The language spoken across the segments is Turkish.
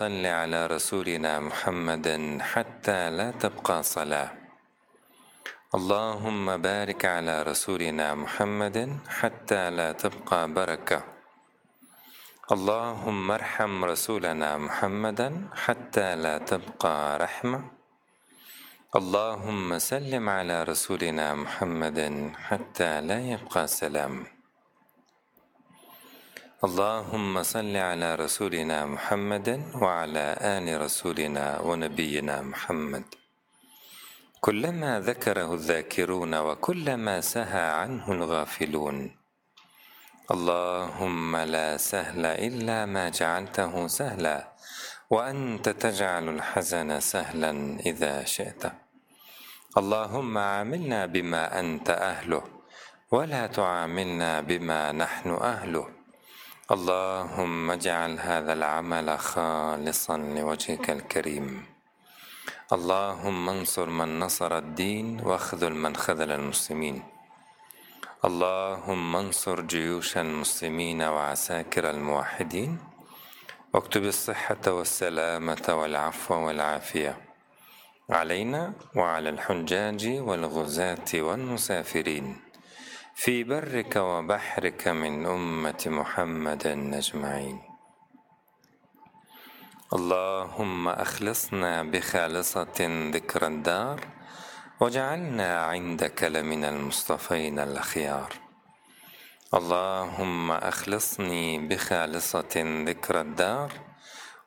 صل على رسولنا محمد حتى لا تبقى صلاة. اللهم بارك على رسولنا محمد حتى لا تبقى بركة. اللهم ارحم رسولنا محمدا حتى لا تبقى رحمة. اللهم سلم على رسولنا محمد حتى لا يبقى سلام. اللهم صل على رسولنا محمد وعلى آل رسولنا ونبينا محمد. كلما ذكره الذاكرون وكلما سهى عنه الغافلون. اللهم لا سهل إلا ما جعلته سهلا وأنت تجعل الحزن سهلا إذا شئت. اللهم عاملنا بما أنت أهله ولا تعاملنا بما نحن أهله. اللهم اجعل هذا العمل خالصا لوجهك الكريم. اللهم انصر من نصر الدين واخذل من خذل المسلمين. اللهم انصر جيوش المسلمين وعساكر الموحدين. واكتب الصحة والسلامة والعفو والعافية علينا وعلى الحجاج والغزاة والمسافرين. في برك وبحرك من أمة محمد أجمعين. اللهم أخلصنا بخالصة ذكر الدار وجعلنا عندك لمن المصطفين الأخيار. اللهم أخلصني بخالصة ذكر الدار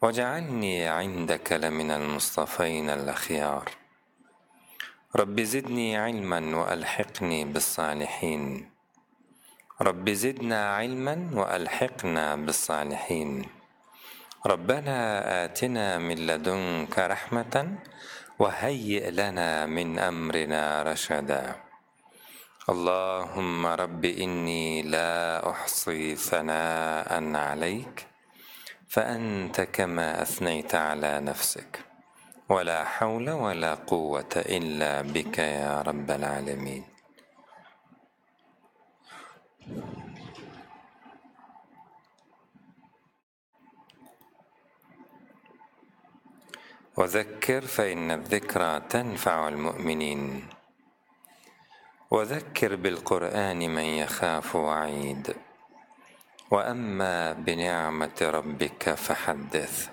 وجعلني عندك لمن المصطفين الأخيار. رب زدني علما وألحقني بالصالحين. رب زدنا علما وألحقنا بالصالحين. ربنا آتنا من لدنك رحمة وهيئ لنا من أمرنا رشدا. اللهم رب إني لا أحصي ثناء عليك فأنت كما أثنيت على نفسك. ولا حول ولا قوة إلا بك يا رب العالمين. وذكر فإن الذكرى تنفع المؤمنين. وذكر بالقرآن من يخاف وعيد. وأما بنعمة ربك فحدث.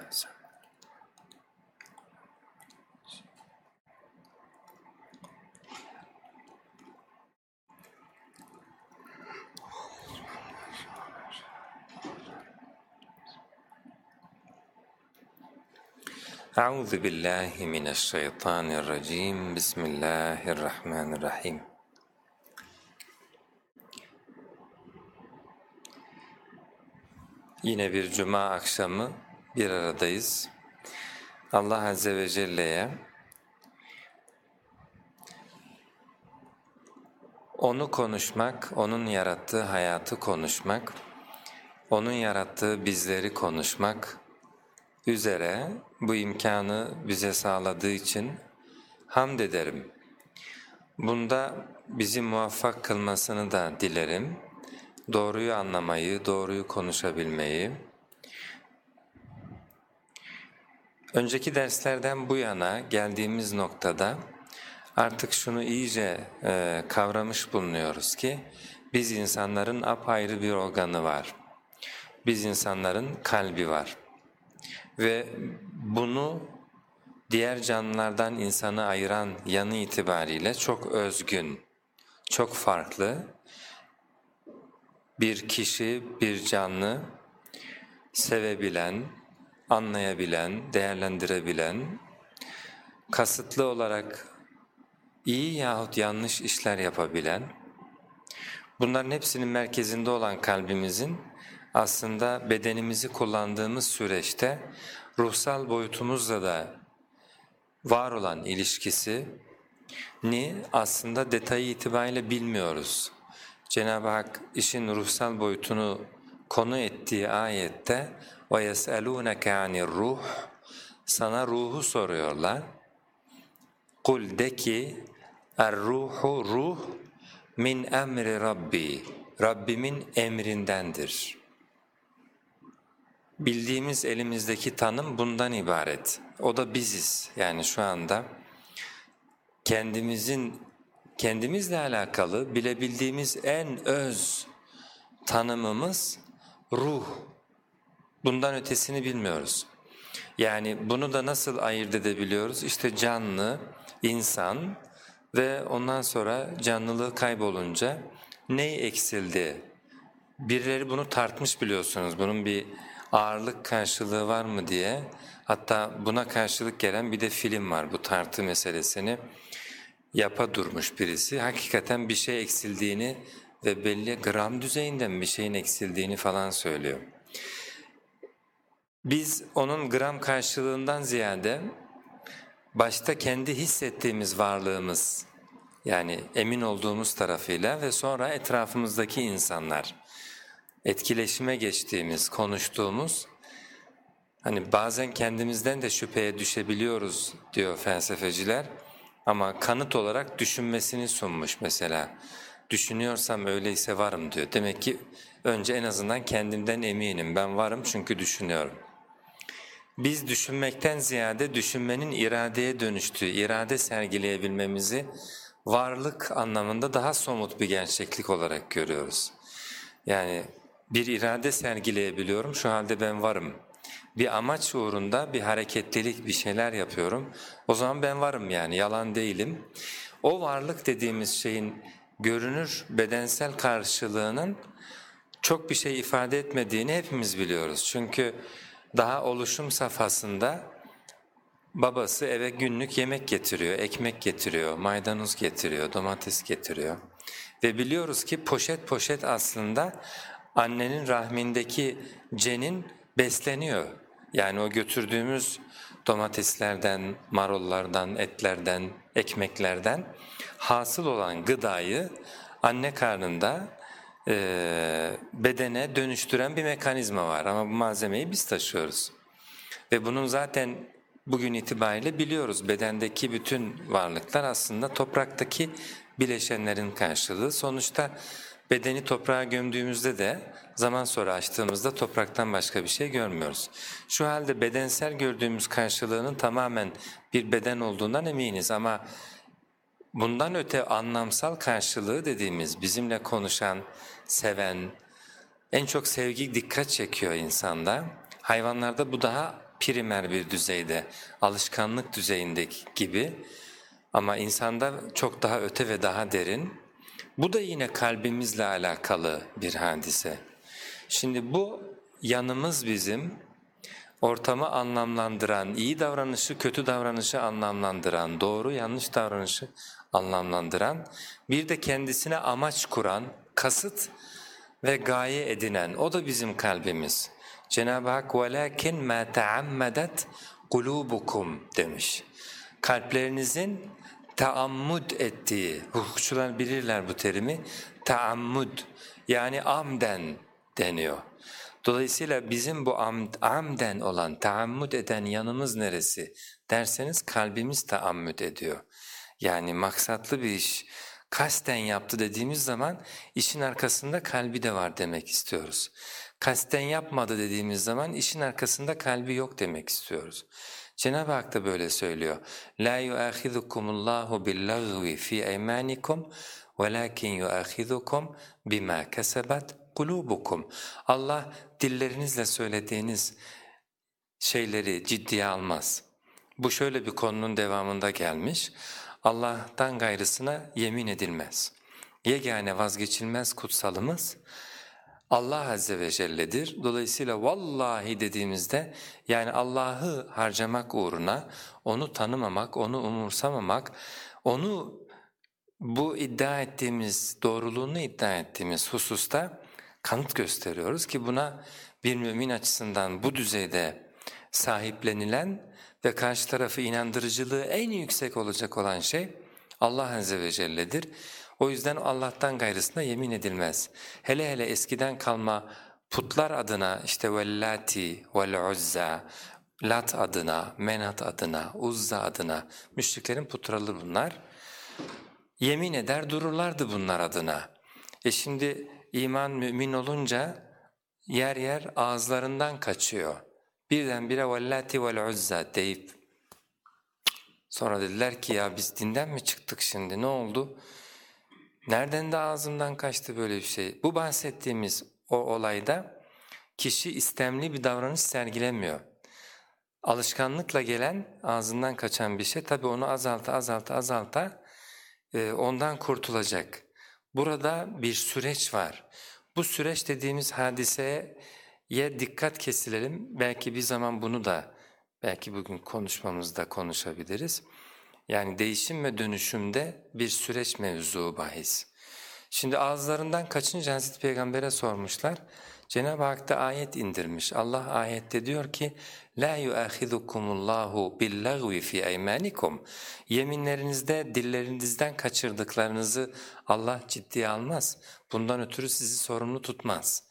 أعوذ بالله من الشيطان الرجيم بسم الله الرحمن الرحيم Yine bir cuma akşamı bir aradayız. Allah Azze ve Celle'ye onu konuşmak, onun yarattığı hayatı konuşmak, onun yarattığı bizleri konuşmak üzere bu imkanı bize sağladığı için hamd ederim. Bunda bizi muvaffak kılmasını da dilerim. Doğruyu anlamayı, doğruyu konuşabilmeyi. Önceki derslerden bu yana geldiğimiz noktada artık şunu iyice e, kavramış bulunuyoruz ki biz insanların apayrı bir organı var. Biz insanların kalbi var. Ve bunu diğer canlılardan insanı ayıran yanı itibariyle çok özgün, çok farklı bir kişi, bir canlı sevebilen, anlayabilen, değerlendirebilen, kasıtlı olarak iyi yahut yanlış işler yapabilen, bunların hepsinin merkezinde olan kalbimizin aslında bedenimizi kullandığımız süreçte ruhsal boyutumuzla da var olan ilişkisi ni aslında detayı itibariyle bilmiyoruz. Cenab-ı Hak işin ruhsal boyutunu konu ettiği ayette وَيَسْأَلُونَكَ عَنِ الرُّحِ Sana ruhu soruyorlar. Kul de ki er-ruhu ruh min emri Rabbi. Rabbimin emrindendir. Bildiğimiz elimizdeki tanım bundan ibaret. O da biziz. Yani şu anda kendimizin kendimizle alakalı bilebildiğimiz en öz tanımımız ruh. Bundan ötesini bilmiyoruz. Yani bunu da nasıl ayırt edebiliyoruz? İşte canlı, insan ve ondan sonra canlılığı kaybolunca ney eksildi? Birileri bunu tartmış biliyorsunuz, bunun bir ağırlık karşılığı var mı diye. Hatta buna karşılık gelen bir de film var bu tartı meselesini yapa durmuş birisi. Hakikaten bir şey eksildiğini ve belli gram düzeyinden bir şeyin eksildiğini falan söylüyor. Biz onun gram karşılığından ziyade başta kendi hissettiğimiz varlığımız yani emin olduğumuz tarafıyla ve sonra etrafımızdaki insanlar etkileşime geçtiğimiz, konuştuğumuz hani bazen kendimizden de şüpheye düşebiliyoruz diyor felsefeciler ama kanıt olarak düşünmesini sunmuş mesela. Düşünüyorsam öyleyse varım diyor. Demek ki önce en azından kendimden eminim ben varım çünkü düşünüyorum. Biz düşünmekten ziyade düşünmenin iradeye dönüştüğü, irade sergileyebilmemizi varlık anlamında daha somut bir gerçeklik olarak görüyoruz. Yani bir irade sergileyebiliyorum, şu halde ben varım. Bir amaç uğrunda bir hareketlilik, bir şeyler yapıyorum. O zaman ben varım yani, yalan değilim. O varlık dediğimiz şeyin görünür bedensel karşılığının çok bir şey ifade etmediğini hepimiz biliyoruz. Çünkü daha oluşum safhasında babası eve günlük yemek getiriyor, ekmek getiriyor, maydanoz getiriyor, domates getiriyor. Ve biliyoruz ki poşet poşet aslında annenin rahmindeki cenin besleniyor. Yani o götürdüğümüz domateslerden, marollardan, etlerden, ekmeklerden hasıl olan gıdayı anne karnında e, bedene dönüştüren bir mekanizma var ama bu malzemeyi biz taşıyoruz. Ve bunun zaten bugün itibariyle biliyoruz bedendeki bütün varlıklar aslında topraktaki bileşenlerin karşılığı. Sonuçta bedeni toprağa gömdüğümüzde de zaman sonra açtığımızda topraktan başka bir şey görmüyoruz. Şu halde bedensel gördüğümüz karşılığının tamamen bir beden olduğundan eminiz ama bundan öte anlamsal karşılığı dediğimiz bizimle konuşan, seven, en çok sevgi dikkat çekiyor insanda. Hayvanlarda bu daha primer bir düzeyde, alışkanlık düzeyindeki gibi ama insanda çok daha öte ve daha derin. Bu da yine kalbimizle alakalı bir hadise. Şimdi bu yanımız bizim ortamı anlamlandıran, iyi davranışı kötü davranışı anlamlandıran, doğru yanlış davranışı anlamlandıran, bir de kendisine amaç kuran, kasıt ve gaye edinen o da bizim kalbimiz. Cenab-ı Hak وَلَكِنْ مَا تَعَمَّدَتْ قُلُوبُكُمْ demiş. Kalplerinizin taammud ettiği, hukukçular bilirler bu terimi, taammud yani amden deniyor. Dolayısıyla bizim bu amd, amden olan, taammud eden yanımız neresi derseniz kalbimiz taammud ediyor. Yani maksatlı bir iş, kasten yaptı dediğimiz zaman işin arkasında kalbi de var demek istiyoruz. Kasten yapmadı dediğimiz zaman işin arkasında kalbi yok demek istiyoruz. Cenab-ı Hak da böyle söylüyor. La yu'ahizukumullahu billagwi fi eymanikum velakin yu'ahizukum bima kasabat kulubukum. Allah dillerinizle söylediğiniz şeyleri ciddiye almaz. Bu şöyle bir konunun devamında gelmiş. Allah'tan gayrısına yemin edilmez. Yegane vazgeçilmez kutsalımız Allah Azze ve Celle'dir. Dolayısıyla vallahi dediğimizde yani Allah'ı harcamak uğruna onu tanımamak, onu umursamamak, onu bu iddia ettiğimiz, doğruluğunu iddia ettiğimiz hususta kanıt gösteriyoruz ki buna bir mümin açısından bu düzeyde sahiplenilen ve karşı tarafı inandırıcılığı en yüksek olacak olan şey Allah Azze ve Celle'dir. O yüzden Allah'tan gayrısına yemin edilmez. Hele hele eskiden kalma putlar adına işte vellati vel uzza, lat adına, menat adına, uzza adına müşriklerin putralı bunlar. Yemin eder dururlardı bunlar adına. E şimdi iman mümin olunca yer yer ağızlarından kaçıyor. Birdenbire vellati vel uzza deyip sonra dediler ki ya biz dinden mi çıktık şimdi ne oldu? Nereden de ağzımdan kaçtı böyle bir şey? Bu bahsettiğimiz o olayda kişi istemli bir davranış sergilemiyor. Alışkanlıkla gelen ağzından kaçan bir şey tabi onu azalta azalta azalta e, ondan kurtulacak. Burada bir süreç var. Bu süreç dediğimiz hadiseye dikkat kesilelim. Belki bir zaman bunu da belki bugün konuşmamızda konuşabiliriz. Yani değişim ve dönüşümde bir süreç mevzu bahis. Şimdi ağızlarından kaçınca Hazreti Peygamber'e sormuşlar. Cenab-ı Hak da ayet indirmiş. Allah ayette diyor ki la yuahizukumullahu billagwi fi aymanikum. Yeminlerinizde dillerinizden kaçırdıklarınızı Allah ciddiye almaz. Bundan ötürü sizi sorumlu tutmaz.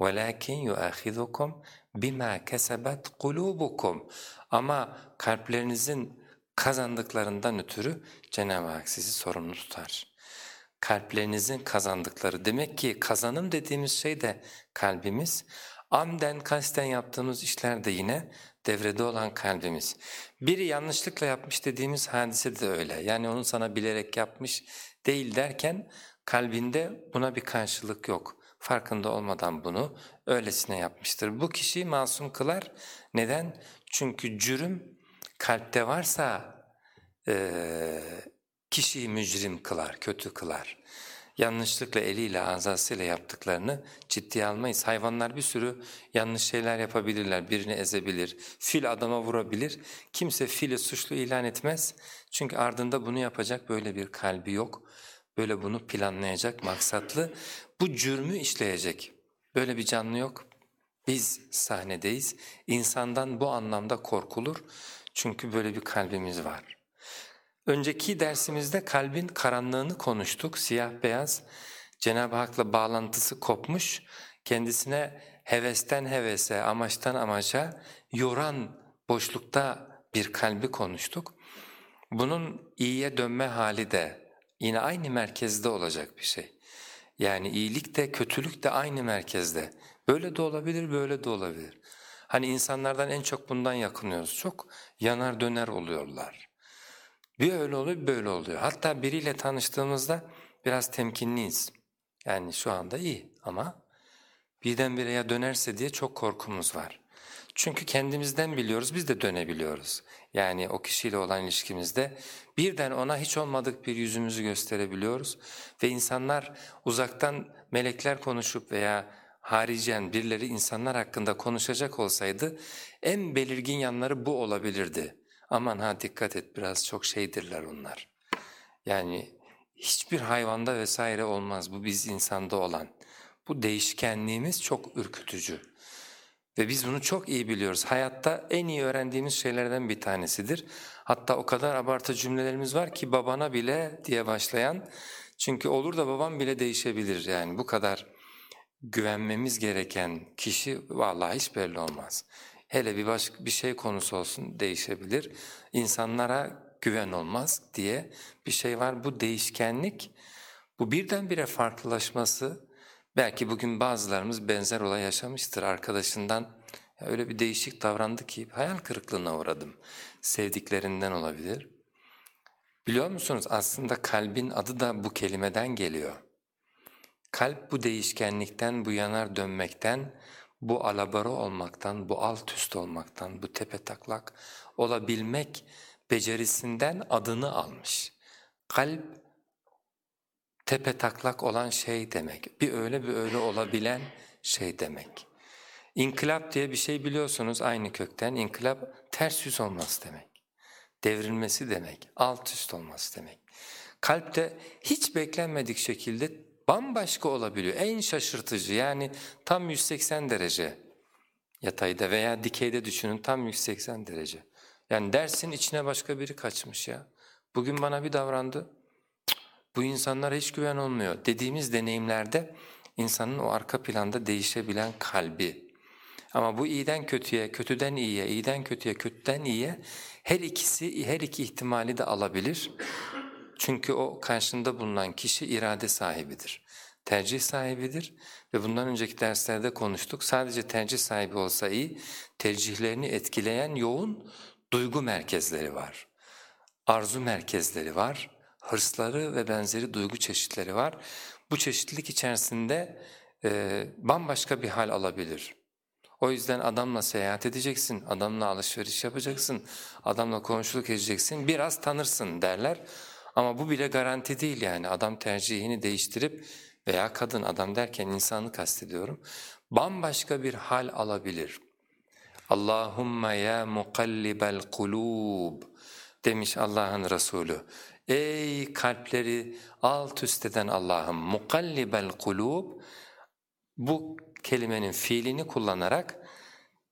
Velakin yuahizukum bima kesebat kulubukum. Ama kalplerinizin kazandıklarından ötürü Cenab-ı Hak sizi sorumlu tutar kalplerinizin kazandıkları. Demek ki kazanım dediğimiz şey de kalbimiz. Amden kasten yaptığımız işler de yine devrede olan kalbimiz. Biri yanlışlıkla yapmış dediğimiz hadise de öyle. Yani onun sana bilerek yapmış değil derken kalbinde buna bir karşılık yok. Farkında olmadan bunu öylesine yapmıştır. Bu kişiyi masum kılar. Neden? Çünkü cürüm kalpte varsa ee, kişiyi mücrim kılar, kötü kılar. Yanlışlıkla eliyle, azasıyla yaptıklarını ciddiye almayız. Hayvanlar bir sürü yanlış şeyler yapabilirler, birini ezebilir, fil adama vurabilir. Kimse fili suçlu ilan etmez çünkü ardında bunu yapacak böyle bir kalbi yok. Böyle bunu planlayacak, maksatlı. Bu cürmü işleyecek. Böyle bir canlı yok. Biz sahnedeyiz. İnsandan bu anlamda korkulur. Çünkü böyle bir kalbimiz var. Önceki dersimizde kalbin karanlığını konuştuk, siyah beyaz. Cenab-ı Hak'la bağlantısı kopmuş, kendisine hevesten hevese, amaçtan amaca yoran boşlukta bir kalbi konuştuk. Bunun iyiye dönme hali de yine aynı merkezde olacak bir şey. Yani iyilik de kötülük de aynı merkezde. Böyle de olabilir, böyle de olabilir. Hani insanlardan en çok bundan yakınıyoruz. Çok yanar döner oluyorlar. Bir öyle oluyor, bir böyle oluyor. Hatta biriyle tanıştığımızda biraz temkinliyiz. Yani şu anda iyi ama birdenbire ya dönerse diye çok korkumuz var. Çünkü kendimizden biliyoruz, biz de dönebiliyoruz. Yani o kişiyle olan ilişkimizde birden ona hiç olmadık bir yüzümüzü gösterebiliyoruz. Ve insanlar uzaktan melekler konuşup veya haricen birileri insanlar hakkında konuşacak olsaydı en belirgin yanları bu olabilirdi. Aman ha dikkat et biraz çok şeydirler onlar. Yani hiçbir hayvanda vesaire olmaz bu biz insanda olan. Bu değişkenliğimiz çok ürkütücü. Ve biz bunu çok iyi biliyoruz. Hayatta en iyi öğrendiğimiz şeylerden bir tanesidir. Hatta o kadar abartı cümlelerimiz var ki babana bile diye başlayan. Çünkü olur da babam bile değişebilir yani bu kadar güvenmemiz gereken kişi vallahi hiç belli olmaz. Hele bir başka bir şey konusu olsun değişebilir. İnsanlara güven olmaz diye bir şey var. Bu değişkenlik, bu birdenbire farklılaşması belki bugün bazılarımız benzer olay yaşamıştır. Arkadaşından ya öyle bir değişik davrandı ki hayal kırıklığına uğradım. Sevdiklerinden olabilir. Biliyor musunuz aslında kalbin adı da bu kelimeden geliyor. Kalp bu değişkenlikten, bu yanar dönmekten, bu alabora olmaktan, bu alt üst olmaktan, bu tepe taklak olabilmek becerisinden adını almış. Kalp tepe taklak olan şey demek, bir öyle bir öyle olabilen şey demek. İnkılap diye bir şey biliyorsunuz aynı kökten, inkılap ters yüz olması demek. Devrilmesi demek, alt üst olması demek. Kalpte hiç beklenmedik şekilde bambaşka olabiliyor. En şaşırtıcı yani tam 180 derece yatayda veya dikeyde düşünün tam 180 derece. Yani dersin içine başka biri kaçmış ya. Bugün bana bir davrandı, bu insanlara hiç güven olmuyor dediğimiz deneyimlerde insanın o arka planda değişebilen kalbi. Ama bu iyiden kötüye, kötüden iyiye, iyiden kötüye, kötüden iyiye her ikisi, her iki ihtimali de alabilir. Çünkü o karşında bulunan kişi irade sahibidir. tercih sahibidir ve bundan önceki derslerde konuştuk. Sadece tercih sahibi olsa iyi, tercihlerini etkileyen yoğun duygu merkezleri var. Arzu merkezleri var, hırsları ve benzeri duygu çeşitleri var. Bu çeşitlilik içerisinde e, bambaşka bir hal alabilir. O yüzden adamla seyahat edeceksin, adamla alışveriş yapacaksın, adamla komşuluk edeceksin, biraz tanırsın derler. Ama bu bile garanti değil yani adam tercihini değiştirip veya kadın adam derken insanı kastediyorum. Bambaşka bir hal alabilir. Allahümme ya mukallibel kulub demiş Allah'ın Resulü. Ey kalpleri alt üst eden Allah'ım mukallibel kulub bu kelimenin fiilini kullanarak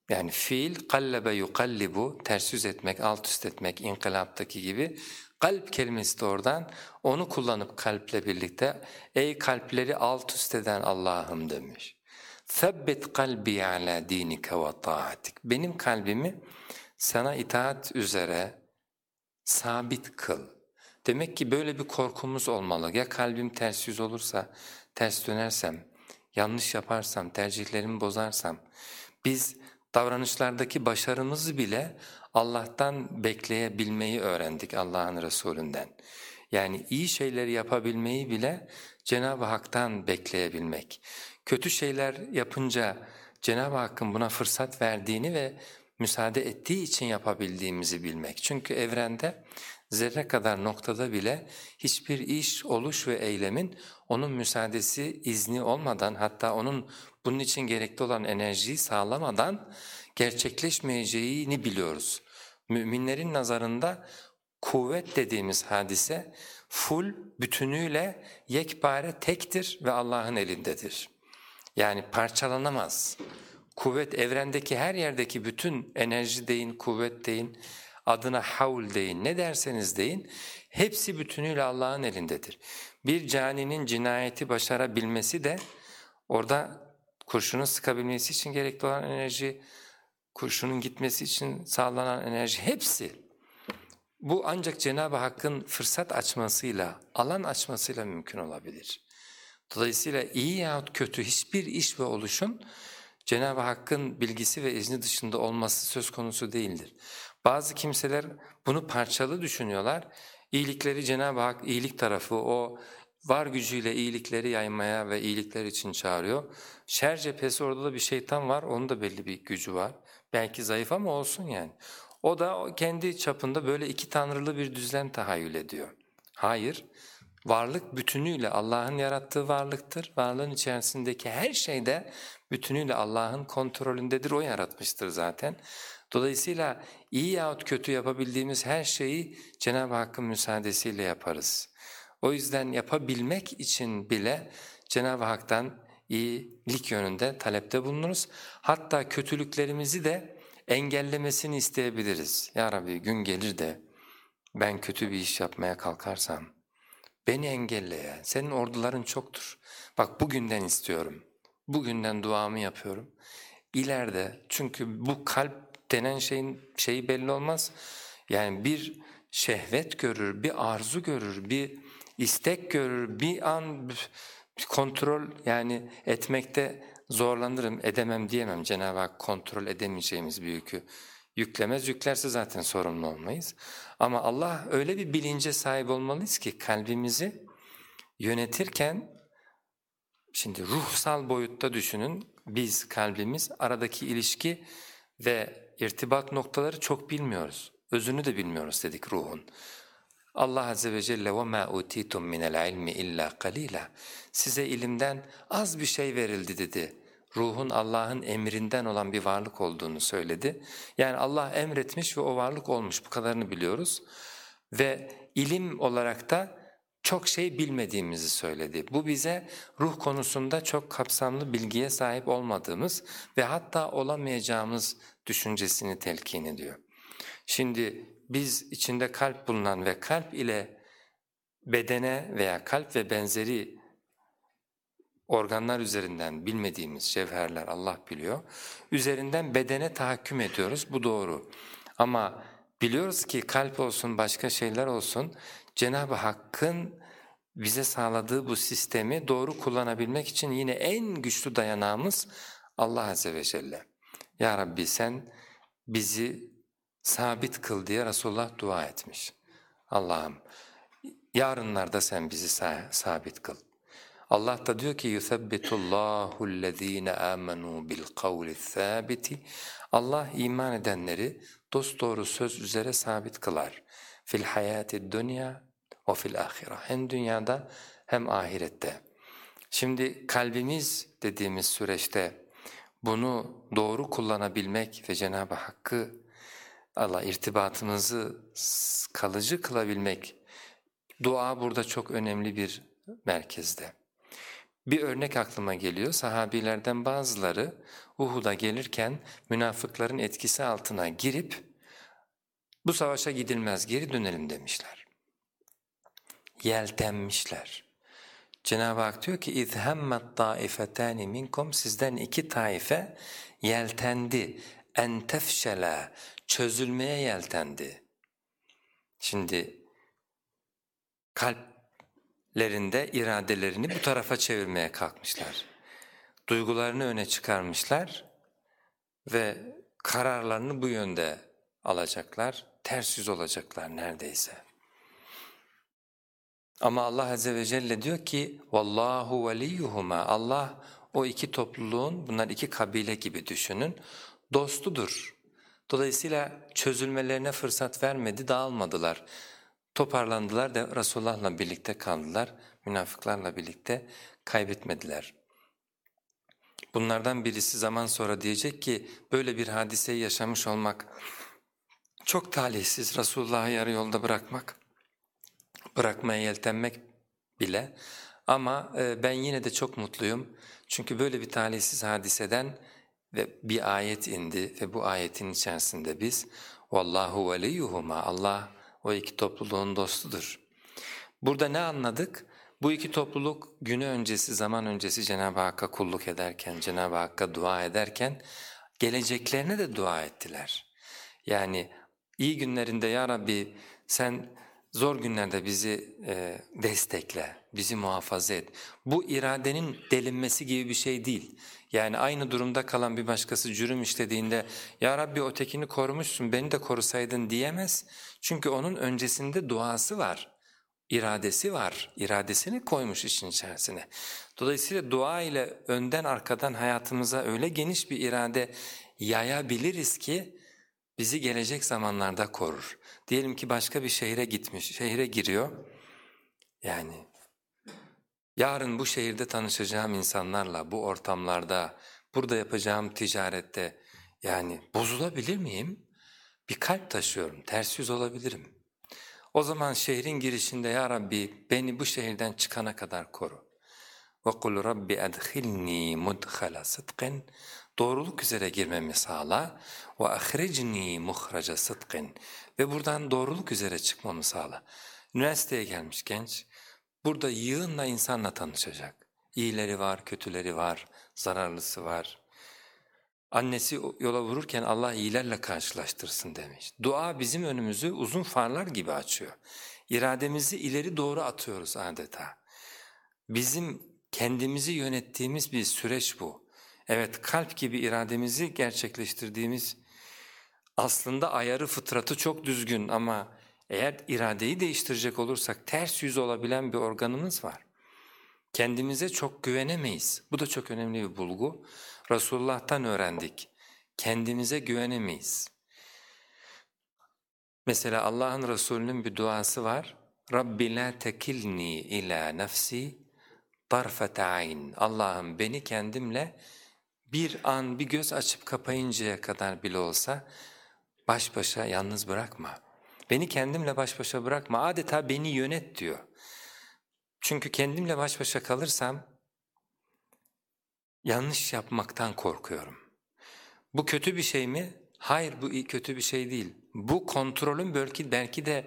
yani fiil kallebe yukallibu ters yüz etmek, alt üst etmek inkılaptaki gibi kalp kelimesi de oradan onu kullanıp kalple birlikte ey kalpleri alt üst eden Allah'ım demiş. Sebbet kalbi ala dinike ve taatik. Benim kalbimi sana itaat üzere sabit kıl. Demek ki böyle bir korkumuz olmalı. Ya kalbim ters yüz olursa, ters dönersem, yanlış yaparsam, tercihlerimi bozarsam, biz davranışlardaki başarımızı bile Allah'tan bekleyebilmeyi öğrendik Allah'ın Resulünden. Yani iyi şeyleri yapabilmeyi bile Cenab-ı Hak'tan bekleyebilmek. Kötü şeyler yapınca Cenab-ı Hakk'ın buna fırsat verdiğini ve müsaade ettiği için yapabildiğimizi bilmek. Çünkü evrende zerre kadar noktada bile hiçbir iş, oluş ve eylemin onun müsaadesi, izni olmadan hatta onun bunun için gerekli olan enerjiyi sağlamadan gerçekleşmeyeceğini biliyoruz. Müminlerin nazarında kuvvet dediğimiz hadise full bütünüyle yekpare tektir ve Allah'ın elindedir. Yani parçalanamaz. Kuvvet evrendeki her yerdeki bütün enerji deyin, kuvvet deyin, adına havl deyin, ne derseniz deyin, hepsi bütünüyle Allah'ın elindedir. Bir caninin cinayeti başarabilmesi de orada kurşunu sıkabilmesi için gerekli olan enerji, kurşunun gitmesi için sağlanan enerji hepsi. Bu ancak Cenab-ı Hakk'ın fırsat açmasıyla, alan açmasıyla mümkün olabilir. Dolayısıyla iyi yahut kötü hiçbir iş ve oluşun Cenab-ı Hakk'ın bilgisi ve izni dışında olması söz konusu değildir. Bazı kimseler bunu parçalı düşünüyorlar. İyilikleri Cenab-ı Hak iyilik tarafı o var gücüyle iyilikleri yaymaya ve iyilikler için çağırıyor. Şer cephesi orada da bir şeytan var, onun da belli bir gücü var. Belki zayıf ama olsun yani. O da kendi çapında böyle iki tanrılı bir düzlem tahayyül ediyor. Hayır, varlık bütünüyle Allah'ın yarattığı varlıktır. Varlığın içerisindeki her şey de bütünüyle Allah'ın kontrolündedir, O yaratmıştır zaten. Dolayısıyla iyi yahut kötü yapabildiğimiz her şeyi Cenab-ı Hakk'ın müsaadesiyle yaparız. O yüzden yapabilmek için bile Cenab-ı Hak'tan iyilik yönünde talepte bulunuruz. Hatta kötülüklerimizi de engellemesini isteyebiliriz. Ya Rabbi gün gelir de ben kötü bir iş yapmaya kalkarsam beni engelle ya. Senin orduların çoktur. Bak bugünden istiyorum. Bugünden duamı yapıyorum. İleride çünkü bu kalp denen şeyin şeyi belli olmaz. Yani bir şehvet görür, bir arzu görür, bir istek görür, bir an kontrol yani etmekte zorlanırım, edemem diyemem. Cenab-ı Hak kontrol edemeyeceğimiz bir yükü yüklemez. Yüklerse zaten sorumlu olmayız. Ama Allah öyle bir bilince sahip olmalıyız ki kalbimizi yönetirken, şimdi ruhsal boyutta düşünün, biz kalbimiz aradaki ilişki ve irtibat noktaları çok bilmiyoruz. Özünü de bilmiyoruz dedik ruhun. Allah Azze ve Celle وَمَا اُوتِيتُم مِنَ الْعِلْمِ اِلَّا قَلِيلًا Size ilimden az bir şey verildi dedi. Ruhun Allah'ın emrinden olan bir varlık olduğunu söyledi. Yani Allah emretmiş ve o varlık olmuş bu kadarını biliyoruz. Ve ilim olarak da çok şey bilmediğimizi söyledi. Bu bize ruh konusunda çok kapsamlı bilgiye sahip olmadığımız ve hatta olamayacağımız düşüncesini telkin ediyor. Şimdi biz içinde kalp bulunan ve kalp ile bedene veya kalp ve benzeri organlar üzerinden bilmediğimiz cevherler Allah biliyor. Üzerinden bedene tahakküm ediyoruz bu doğru. Ama biliyoruz ki kalp olsun başka şeyler olsun Cenab-ı Hakk'ın bize sağladığı bu sistemi doğru kullanabilmek için yine en güçlü dayanağımız Allah Azze ve Celle. Ya Rabbi sen bizi sabit kıl diye Resulullah dua etmiş. Allah'ım yarınlarda sen bizi sabit kıl. Allah da diyor ki يُثَبِّتُ اللّٰهُ الَّذ۪ينَ آمَنُوا بِالْقَوْلِ الثَّابِتِ Allah iman edenleri dosdoğru söz üzere sabit kılar. Fil hayati dünya o fil ahire. Hem dünyada hem ahirette. Şimdi kalbimiz dediğimiz süreçte bunu doğru kullanabilmek ve Cenab-ı Hakk'ı Allah irtibatımızı kalıcı kılabilmek, dua burada çok önemli bir merkezde. Bir örnek aklıma geliyor, sahabilerden bazıları Uhud'a gelirken münafıkların etkisi altına girip bu savaşa gidilmez geri dönelim demişler. Yeltenmişler. Cenab-ı Hak diyor ki اِذْهَمَّتْ طَائِفَتَانِ مِنْكُمْ Sizden iki taife yeltendi. اَنْ تَفْشَلَا Çözülmeye yeltendi. Şimdi kalplerinde iradelerini bu tarafa çevirmeye kalkmışlar. Duygularını öne çıkarmışlar ve kararlarını bu yönde alacaklar, ters yüz olacaklar neredeyse. Ama Allah Azze ve Celle diyor ki Wallahu veliyuhuma Allah o iki topluluğun bunlar iki kabile gibi düşünün dostudur. Dolayısıyla çözülmelerine fırsat vermedi, dağılmadılar. Toparlandılar da Resulullah'la birlikte kaldılar, münafıklarla birlikte kaybetmediler. Bunlardan birisi zaman sonra diyecek ki böyle bir hadiseyi yaşamış olmak çok talihsiz Resulullah'ı yarı yolda bırakmak bırakmaya yeltenmek bile ama e, ben yine de çok mutluyum. Çünkü böyle bir talihsiz hadiseden ve bir ayet indi ve bu ayetin içerisinde biz Wallahu veliyuhuma Allah o iki topluluğun dostudur. Burada ne anladık? Bu iki topluluk günü öncesi, zaman öncesi Cenab-ı Hakk'a kulluk ederken, Cenab-ı Hakk'a dua ederken geleceklerine de dua ettiler. Yani iyi günlerinde ya Rabbi sen Zor günlerde bizi e, destekle, bizi muhafaza et. Bu iradenin delinmesi gibi bir şey değil. Yani aynı durumda kalan bir başkası cürüm işlediğinde ''Ya Rabbi ötekini korumuşsun, beni de korusaydın'' diyemez. Çünkü onun öncesinde duası var, iradesi var, iradesini koymuş işin içerisine. Dolayısıyla dua ile önden arkadan hayatımıza öyle geniş bir irade yayabiliriz ki bizi gelecek zamanlarda korur. Diyelim ki başka bir şehire gitmiş, şehire giriyor. Yani yarın bu şehirde tanışacağım insanlarla, bu ortamlarda, burada yapacağım ticarette yani bozulabilir miyim? Bir kalp taşıyorum, ters yüz olabilirim. O zaman şehrin girişinde ya Rabbi beni bu şehirden çıkana kadar koru. وَقُلْ رَبِّ اَدْخِلْنِي مُدْخَلَ صِدْقٍ Doğruluk üzere girmemi sağla. وَاَخْرِجْنِي مُخْرَجَ صِدْقٍ Ve buradan doğruluk üzere çıkmamı sağla. Üniversiteye gelmiş genç, burada yığınla insanla tanışacak. İyileri var, kötüleri var, zararlısı var. Annesi yola vururken Allah iyilerle karşılaştırsın demiş. Dua bizim önümüzü uzun farlar gibi açıyor. İrademizi ileri doğru atıyoruz adeta. Bizim kendimizi yönettiğimiz bir süreç bu. Evet kalp gibi irademizi gerçekleştirdiğimiz aslında ayarı fıtratı çok düzgün ama eğer iradeyi değiştirecek olursak ters yüz olabilen bir organımız var. Kendimize çok güvenemeyiz. Bu da çok önemli bir bulgu. Resulullah'tan öğrendik. Kendimize güvenemeyiz. Mesela Allah'ın Resulü'nün bir duası var. Rabbi la tekilni ila nefsi tarfete ayn. Allah'ım beni kendimle bir an bir göz açıp kapayıncaya kadar bile olsa baş başa yalnız bırakma. Beni kendimle baş başa bırakma, adeta beni yönet diyor. Çünkü kendimle baş başa kalırsam yanlış yapmaktan korkuyorum. Bu kötü bir şey mi? Hayır bu iyi kötü bir şey değil. Bu kontrolün belki, belki de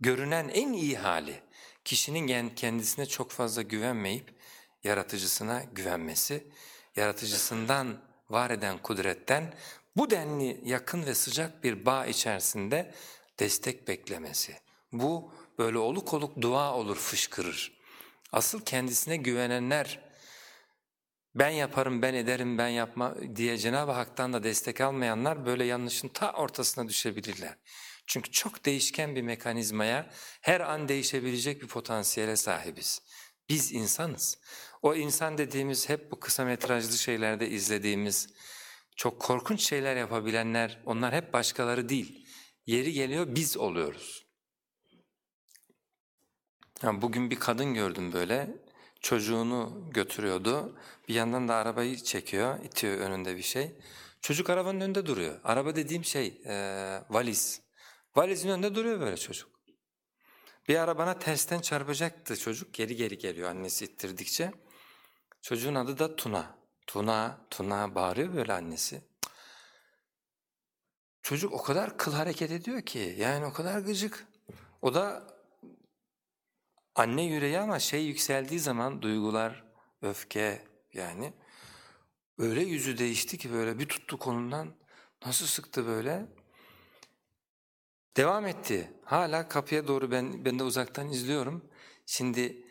görünen en iyi hali. Kişinin kendisine çok fazla güvenmeyip yaratıcısına güvenmesi, yaratıcısından var eden kudretten bu denli yakın ve sıcak bir bağ içerisinde destek beklemesi. Bu böyle oluk oluk dua olur fışkırır. Asıl kendisine güvenenler, ben yaparım, ben ederim, ben yapma diye Cenab-ı Hak'tan da destek almayanlar böyle yanlışın ta ortasına düşebilirler. Çünkü çok değişken bir mekanizmaya, her an değişebilecek bir potansiyele sahibiz. Biz insanız. O insan dediğimiz hep bu kısa metrajlı şeylerde izlediğimiz, çok korkunç şeyler yapabilenler, onlar hep başkaları değil. Yeri geliyor biz oluyoruz. Yani bugün bir kadın gördüm böyle, çocuğunu götürüyordu, bir yandan da arabayı çekiyor, itiyor önünde bir şey. Çocuk arabanın önünde duruyor. Araba dediğim şey, e, valiz. Valizin önünde duruyor böyle çocuk. Bir ara bana tersten çarpacaktı çocuk, geri geri geliyor annesi ittirdikçe. Çocuğun adı da Tuna. Tuna, Tuna bağırıyor böyle annesi. Çocuk o kadar kıl hareket ediyor ki, yani o kadar gıcık. O da anne yüreği ama şey yükseldiği zaman duygular, öfke yani öyle yüzü değişti ki böyle bir tuttu konundan nasıl sıktı böyle. Devam etti. Hala kapıya doğru ben, ben de uzaktan izliyorum. Şimdi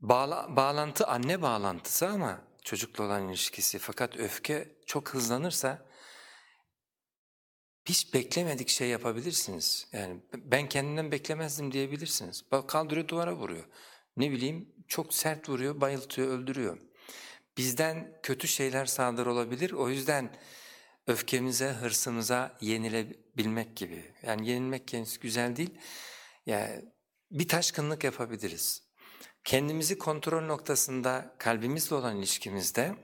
bağla, bağlantı anne bağlantısı ama çocukla olan ilişkisi fakat öfke çok hızlanırsa hiç beklemedik şey yapabilirsiniz. Yani ben kendimden beklemezdim diyebilirsiniz. Bak kaldırıyor duvara vuruyor. Ne bileyim çok sert vuruyor, bayıltıyor, öldürüyor. Bizden kötü şeyler sadır olabilir. O yüzden öfkemize, hırsımıza yenilebilmek gibi. Yani yenilmek kendisi güzel değil. Yani bir taşkınlık yapabiliriz. Kendimizi kontrol noktasında kalbimizle olan ilişkimizde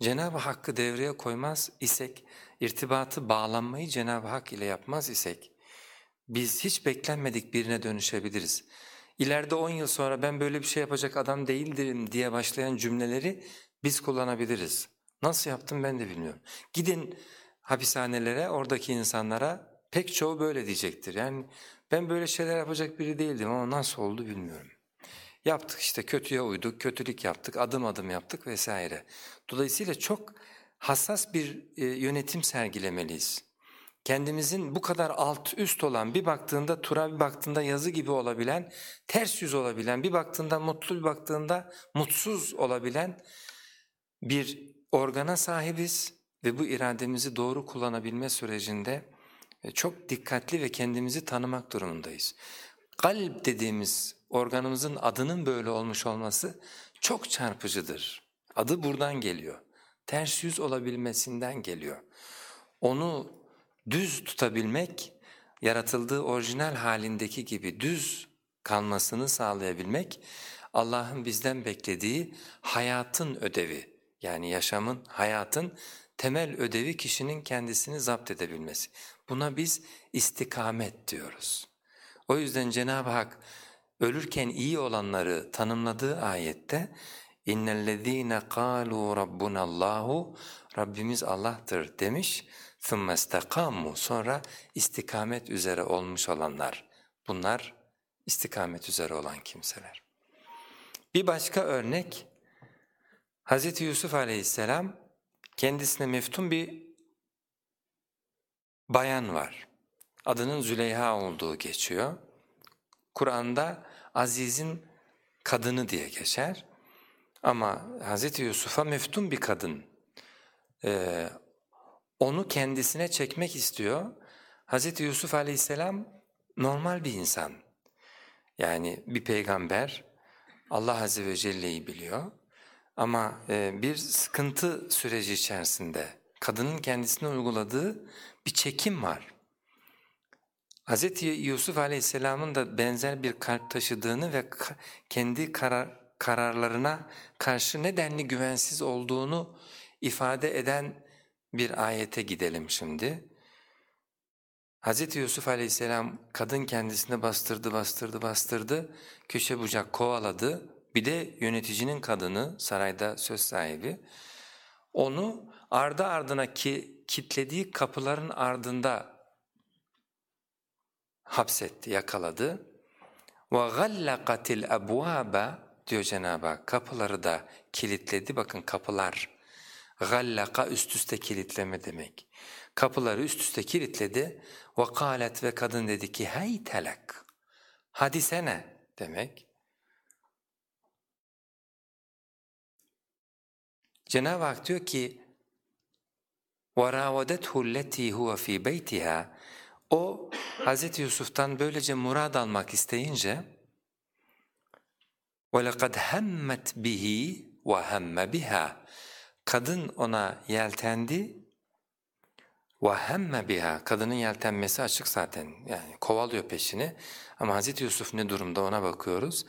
Cenab-ı Hakk'ı devreye koymaz isek, irtibatı, bağlanmayı Cenab-ı Hak ile yapmaz isek, biz hiç beklenmedik birine dönüşebiliriz. İleride on yıl sonra ben böyle bir şey yapacak adam değildim diye başlayan cümleleri biz kullanabiliriz. Nasıl yaptım ben de bilmiyorum. Gidin hapishanelere, oradaki insanlara pek çoğu böyle diyecektir. Yani ben böyle şeyler yapacak biri değildim ama nasıl oldu bilmiyorum. Yaptık işte kötüye uyduk, kötülük yaptık, adım adım yaptık vesaire. Dolayısıyla çok hassas bir e, yönetim sergilemeliyiz. Kendimizin bu kadar alt üst olan, bir baktığında tura, bir baktığında yazı gibi olabilen, ters yüz olabilen, bir baktığında mutlu, bir baktığında mutsuz olabilen bir organa sahibiz ve bu irademizi doğru kullanabilme sürecinde e, çok dikkatli ve kendimizi tanımak durumundayız. Kalp dediğimiz organımızın adının böyle olmuş olması çok çarpıcıdır. Adı buradan geliyor. Ters yüz olabilmesinden geliyor. Onu düz tutabilmek, yaratıldığı orijinal halindeki gibi düz kalmasını sağlayabilmek, Allah'ın bizden beklediği hayatın ödevi. Yani yaşamın, hayatın temel ödevi kişinin kendisini zapt edebilmesi. Buna biz istikamet diyoruz. O yüzden Cenab-ı Hak ölürken iyi olanları tanımladığı ayette اِنَّ قَالُوا رَبُّنَ اللّٰهُ Rabbimiz Allah'tır demiş. ثُمَّ اسْتَقَامُوا Sonra istikamet üzere olmuş olanlar. Bunlar istikamet üzere olan kimseler. Bir başka örnek, Hz. Yusuf aleyhisselam kendisine meftun bir bayan var. Adının Züleyha olduğu geçiyor. Kur'an'da Aziz'in kadını diye geçer. Ama Hz. Yusuf'a meftun bir kadın. Ee, onu kendisine çekmek istiyor. Hz. Yusuf aleyhisselam normal bir insan. Yani bir peygamber, Allah Azze ve Celle'yi biliyor. Ama e, bir sıkıntı süreci içerisinde kadının kendisine uyguladığı bir çekim var. Hz. Yusuf aleyhisselamın da benzer bir kalp taşıdığını ve kendi karar, kararlarına karşı nedenli güvensiz olduğunu ifade eden bir ayete gidelim şimdi. Hz. Yusuf aleyhisselam kadın kendisine bastırdı, bastırdı, bastırdı, köşe bucak kovaladı. Bir de yöneticinin kadını, sarayda söz sahibi, onu ardı ardına ki, kitlediği kapıların ardında hapsetti, yakaladı. وَغَلَّقَتِ الْأَبْوَابَ diyor Cenab-ı Hak kapıları da kilitledi bakın kapılar gallaka üst üste kilitleme demek. Kapıları üst üste kilitledi ve kalet ve kadın dedi ki hey telak hadisene demek. Cenab-ı Hak diyor ki وَرَاوَدَتْهُ الَّتِي هُوَ ف۪ي بَيْتِهَا O Hz. Yusuf'tan böylece murad almak isteyince وَلَقَدْ هَمَّتْ بِهِ وَهَمَّ بِهَا Kadın ona yeltendi وَهَمَّ biha Kadının yeltenmesi açık zaten yani kovalıyor peşini ama Hz. Yusuf ne durumda ona bakıyoruz.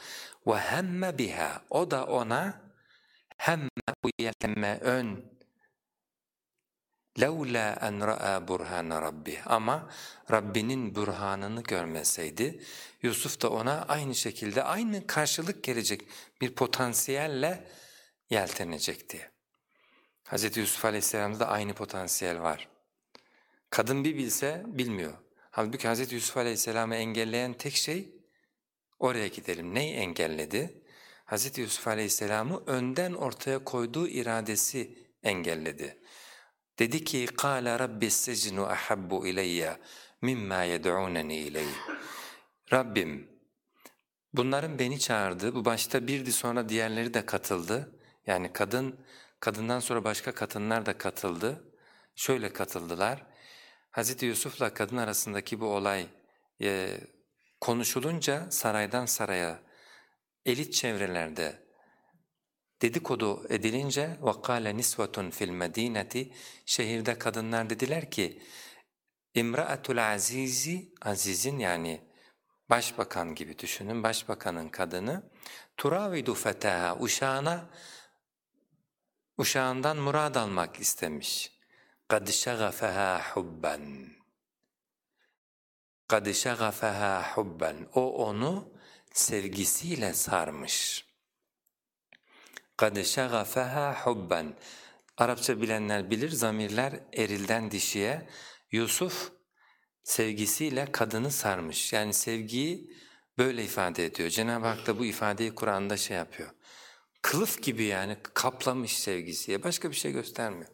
وَهَمَّ biha O da ona hem bu yeltenme ön لَوْلَا اَنْ رَأَى بُرْهَانَ رَبِّهِ Ama Rabbinin burhanını görmeseydi Yusuf da ona aynı şekilde aynı karşılık gelecek bir potansiyelle yeltenecekti. Hz. Yusuf Aleyhisselam'da da aynı potansiyel var. Kadın bir bilse bilmiyor. Halbuki Hz. Yusuf Aleyhisselam'ı engelleyen tek şey oraya gidelim. Neyi engelledi? Hz. Yusuf Aleyhisselam'ı önden ortaya koyduğu iradesi engelledi. Dedi ki قَالَ رَبِّ السَّجْنُ أَحَبُّ اِلَيَّ مِمَّا يَدْعُونَنِي اِلَيْهِ Rabbim bunların beni çağırdı, bu başta birdi sonra diğerleri de katıldı. Yani kadın, kadından sonra başka kadınlar da katıldı. Şöyle katıldılar. Hz. Yusuf'la kadın arasındaki bu olay e, konuşulunca saraydan saraya, elit çevrelerde dedikodu edilince وَقَالَ نِسْوَةٌ fil الْمَد۪ينَةِ Şehirde kadınlar dediler ki İmra'atul azizi, azizin yani başbakan gibi düşünün, başbakanın kadını turavidu fetaha, uşağına, uşağından murad almak istemiş. قَدْ شَغَفَهَا حُبًّا قَدْ شَغَفَهَا حُبًّا O onu sevgisiyle sarmış. قَدْ شَغَفَهَا حُبًّا Arapça bilenler bilir, zamirler erilden dişiye. Yusuf sevgisiyle kadını sarmış. Yani sevgiyi böyle ifade ediyor. Cenab-ı Hak da bu ifadeyi Kur'an'da şey yapıyor. Kılıf gibi yani kaplamış sevgisiye, başka bir şey göstermiyor.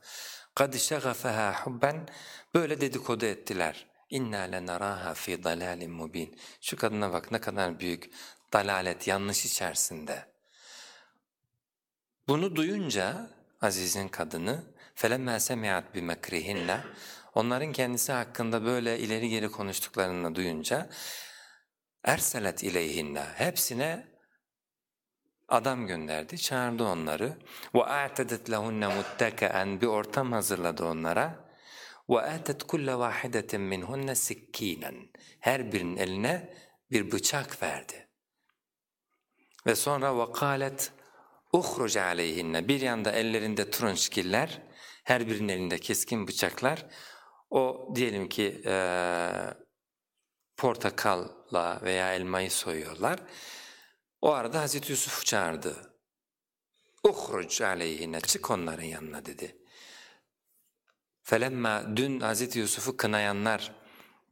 قَدْ شَغَفَهَا حُبًّا Böyle dedikodu ettiler. اِنَّا لَنَرَاهَا فِي ضَلَالٍ مُب۪ينَ Şu kadına bak ne kadar büyük dalalet, yanlış içerisinde. Bunu duyunca Aziz'in kadını فَلَمَّا سَمِعَتْ بِمَكْرِهِنَّ Onların kendisi hakkında böyle ileri geri konuştuklarını duyunca erselet ileyhinne hepsine adam gönderdi, çağırdı onları. وَاَعْتَدَتْ لَهُنَّ مُتَّكَأً Bir ortam hazırladı onlara. وَاَتَتْ كُلَّ وَاحِدَةٍ مِنْهُنَّ سِكِّينًا Her birinin eline bir bıçak verdi. Ve sonra وَقَالَتْ uhruc aleyhinne bir yanda ellerinde turunçgiller, her birinin elinde keskin bıçaklar. O diyelim ki e, portakalla veya elmayı soyuyorlar. O arada Hazreti Yusuf çağırdı. Uhruc aleyhine çık onların yanına dedi. Felemma dün Hazreti Yusuf'u kınayanlar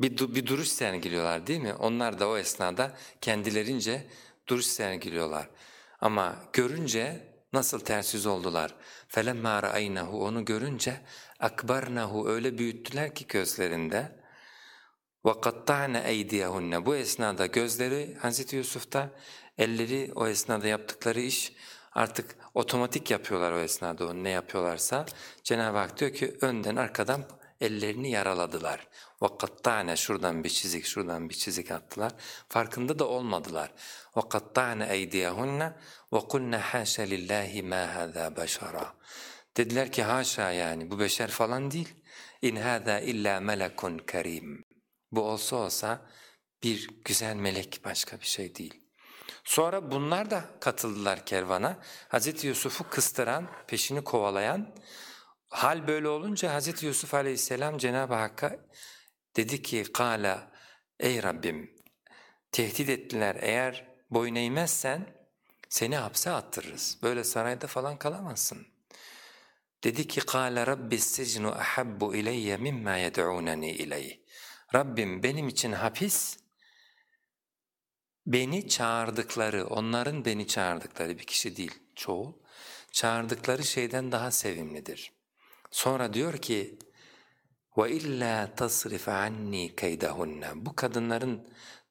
bir, bir duruş sergiliyorlar değil mi? Onlar da o esnada kendilerince duruş sergiliyorlar. Ama görünce nasıl ters yüz oldular. فَلَمَّا رَأَيْنَهُ Onu görünce akbarnahu öyle büyüttüler ki gözlerinde. وَقَطَّعْنَ اَيْدِيَهُنَّ Bu esnada gözleri Hz. Yusuf'ta, elleri o esnada yaptıkları iş artık otomatik yapıyorlar o esnada o ne yapıyorlarsa. Cenab-ı Hak diyor ki önden arkadan ellerini yaraladılar. وَقَطَّعْنَ Şuradan bir çizik, şuradan bir çizik attılar. Farkında da olmadılar. وَقَطَّعْنَ اَيْدِيَهُنَّ وَقُلْنَ حَاشَ لِلّٰهِ مَا هَذَا بَشَرًا Dediler ki haşa yani bu beşer falan değil. اِنْ هَذَا اِلَّا مَلَكٌ كَرِيمٌ Bu olsa olsa bir güzel melek başka bir şey değil. Sonra bunlar da katıldılar kervana. Hz. Yusuf'u kıstıran, peşini kovalayan, hal böyle olunca Hz. Yusuf aleyhisselam Cenab-ı Hakk'a Dedi ki kâle ey Rabbim tehdit ettiler eğer boyun eğmezsen seni hapse attırırız. Böyle sarayda falan kalamazsın. Dedi ki kâle Rabbi sicnu ahabbu ileyye mimma yed'ûneni ileyh. Rabbim benim için hapis beni çağırdıkları, onların beni çağırdıkları bir kişi değil çoğul, çağırdıkları şeyden daha sevimlidir. Sonra diyor ki ve illa tasrif anni keydahunna. Bu kadınların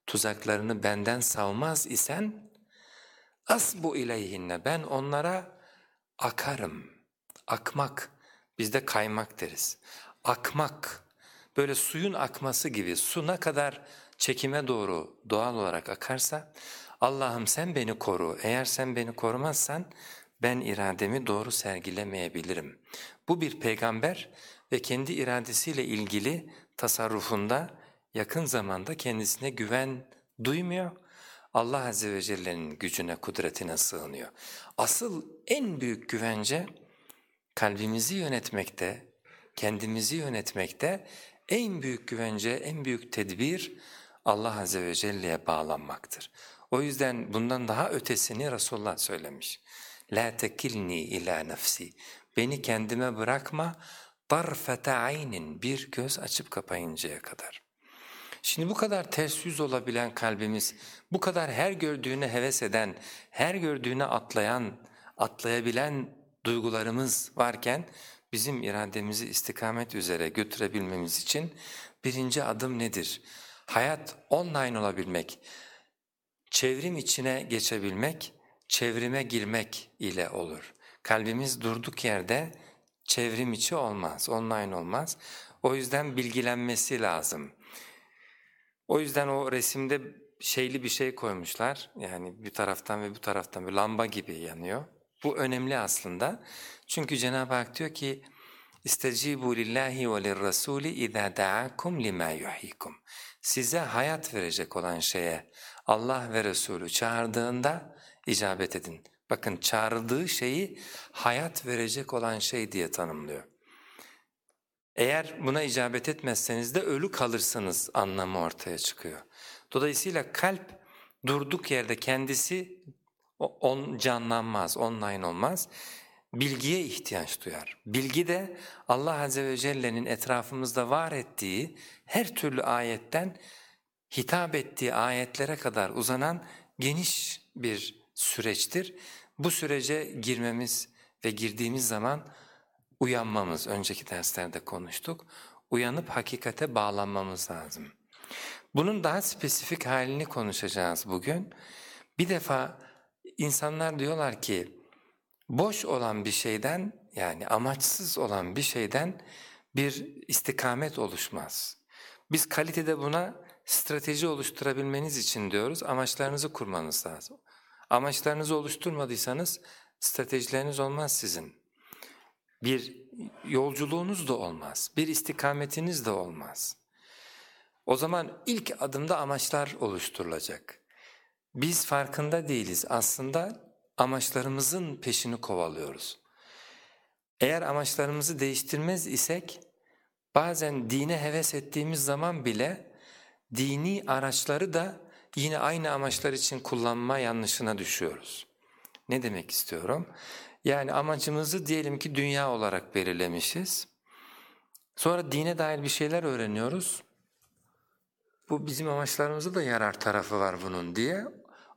tuzaklarını benden savmaz isen asbu ileyhinne. Ben onlara akarım. Akmak bizde kaymak deriz. Akmak böyle suyun akması gibi su ne kadar çekime doğru doğal olarak akarsa Allah'ım sen beni koru. Eğer sen beni korumazsan ben irademi doğru sergilemeyebilirim. Bu bir peygamber ve kendi iradesiyle ilgili tasarrufunda yakın zamanda kendisine güven duymuyor. Allah Azze ve Celle'nin gücüne, kudretine sığınıyor. Asıl en büyük güvence kalbimizi yönetmekte, kendimizi yönetmekte en büyük güvence, en büyük tedbir Allah Azze ve Celle'ye bağlanmaktır. O yüzden bundan daha ötesini Resulullah söylemiş. La tekilni ila nefsi. Beni kendime bırakma tarfete aynin bir göz açıp kapayıncaya kadar. Şimdi bu kadar ters yüz olabilen kalbimiz, bu kadar her gördüğüne heves eden, her gördüğüne atlayan, atlayabilen duygularımız varken bizim irademizi istikamet üzere götürebilmemiz için birinci adım nedir? Hayat online olabilmek, çevrim içine geçebilmek, çevrime girmek ile olur. Kalbimiz durduk yerde çevrim içi olmaz, online olmaz. O yüzden bilgilenmesi lazım. O yüzden o resimde şeyli bir şey koymuşlar. Yani bir taraftan ve bu taraftan bir lamba gibi yanıyor. Bu önemli aslında. Çünkü Cenab-ı Hak diyor ki İstecibu lillahi ve lirrasuli iza da'akum lima yuhyikum. Size hayat verecek olan şeye Allah ve Resulü çağırdığında icabet edin. Bakın çağrıldığı şeyi hayat verecek olan şey diye tanımlıyor. Eğer buna icabet etmezseniz de ölü kalırsınız anlamı ortaya çıkıyor. Dolayısıyla kalp durduk yerde kendisi on canlanmaz, online olmaz. Bilgiye ihtiyaç duyar. Bilgi de Allah Azze ve Celle'nin etrafımızda var ettiği her türlü ayetten hitap ettiği ayetlere kadar uzanan geniş bir süreçtir. Bu sürece girmemiz ve girdiğimiz zaman uyanmamız, önceki derslerde konuştuk, uyanıp hakikate bağlanmamız lazım. Bunun daha spesifik halini konuşacağız bugün. Bir defa insanlar diyorlar ki boş olan bir şeyden yani amaçsız olan bir şeyden bir istikamet oluşmaz. Biz kalitede buna strateji oluşturabilmeniz için diyoruz amaçlarınızı kurmanız lazım. Amaçlarınızı oluşturmadıysanız stratejileriniz olmaz sizin. Bir yolculuğunuz da olmaz, bir istikametiniz de olmaz. O zaman ilk adımda amaçlar oluşturulacak. Biz farkında değiliz aslında amaçlarımızın peşini kovalıyoruz. Eğer amaçlarımızı değiştirmez isek bazen dine heves ettiğimiz zaman bile dini araçları da yine aynı amaçlar için kullanma yanlışına düşüyoruz. Ne demek istiyorum? Yani amacımızı diyelim ki dünya olarak belirlemişiz. Sonra dine dair bir şeyler öğreniyoruz. Bu bizim amaçlarımıza da yarar tarafı var bunun diye.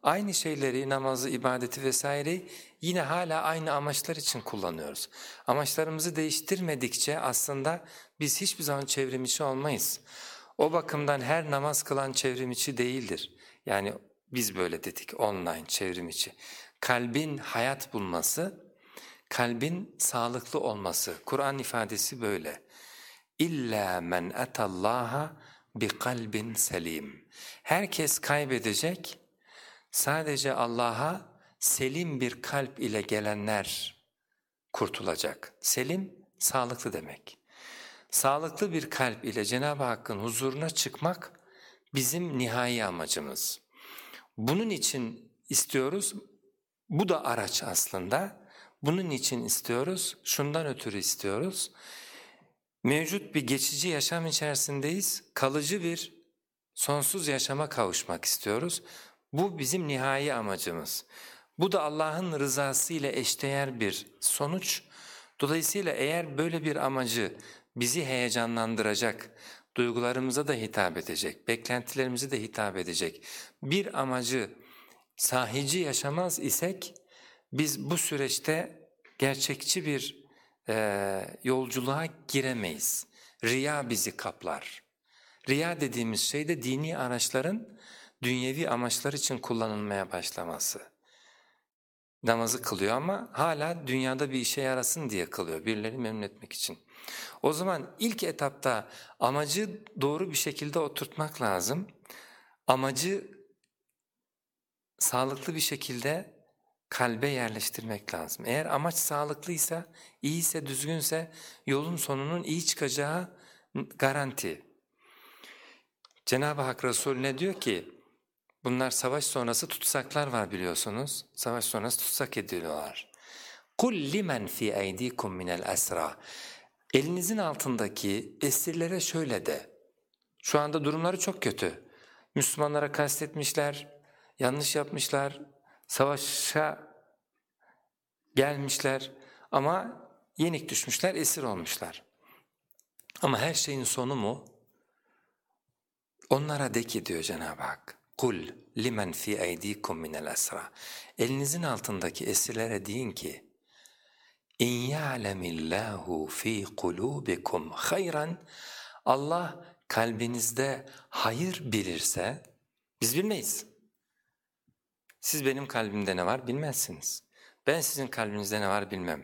Aynı şeyleri, namazı, ibadeti vesaireyi yine hala aynı amaçlar için kullanıyoruz. Amaçlarımızı değiştirmedikçe aslında biz hiçbir zaman çevrimiçi olmayız. O bakımdan her namaz kılan çevrimiçi değildir. Yani biz böyle dedik online çevrimiçi. Kalbin hayat bulması, kalbin sağlıklı olması. Kur'an ifadesi böyle. İlla men etallaha bi kalbin selim. Herkes kaybedecek. Sadece Allah'a selim bir kalp ile gelenler kurtulacak. Selim sağlıklı demek. Sağlıklı bir kalp ile Cenab-ı Hakk'ın huzuruna çıkmak bizim nihai amacımız. Bunun için istiyoruz, bu da araç aslında. Bunun için istiyoruz, şundan ötürü istiyoruz. Mevcut bir geçici yaşam içerisindeyiz, kalıcı bir sonsuz yaşama kavuşmak istiyoruz. Bu bizim nihai amacımız. Bu da Allah'ın rızası ile eşdeğer bir sonuç. Dolayısıyla eğer böyle bir amacı bizi heyecanlandıracak, duygularımıza da hitap edecek, beklentilerimize de hitap edecek bir amacı sahici yaşamaz isek biz bu süreçte gerçekçi bir e, yolculuğa giremeyiz. Riya bizi kaplar. Riya dediğimiz şey de dini araçların dünyevi amaçlar için kullanılmaya başlaması. namazı kılıyor ama hala dünyada bir işe yarasın diye kılıyor, birileri memnun etmek için. O zaman ilk etapta amacı doğru bir şekilde oturtmak lazım. Amacı sağlıklı bir şekilde kalbe yerleştirmek lazım. Eğer amaç sağlıklıysa, iyiyse, düzgünse yolun sonunun iyi çıkacağı garanti. Cenab-ı Hak Resulüne diyor ki, bunlar savaş sonrası tutsaklar var biliyorsunuz. Savaş sonrası tutsak ediliyorlar. قُلْ لِمَنْ فِي اَيْد۪يكُمْ مِنَ الْأَسْرَى Elinizin altındaki esirlere şöyle de, şu anda durumları çok kötü. Müslümanlara kastetmişler, yanlış yapmışlar, savaşa gelmişler ama yenik düşmüşler, esir olmuşlar. Ama her şeyin sonu mu? Onlara de ki diyor Cenab-ı Hak, kul limen fi eydikum minel esra. Elinizin altındaki esirlere deyin ki, İn ya'lemillahu fi kulubikum hayran Allah kalbinizde hayır bilirse biz bilmeyiz. Siz benim kalbimde ne var bilmezsiniz. Ben sizin kalbinizde ne var bilmem.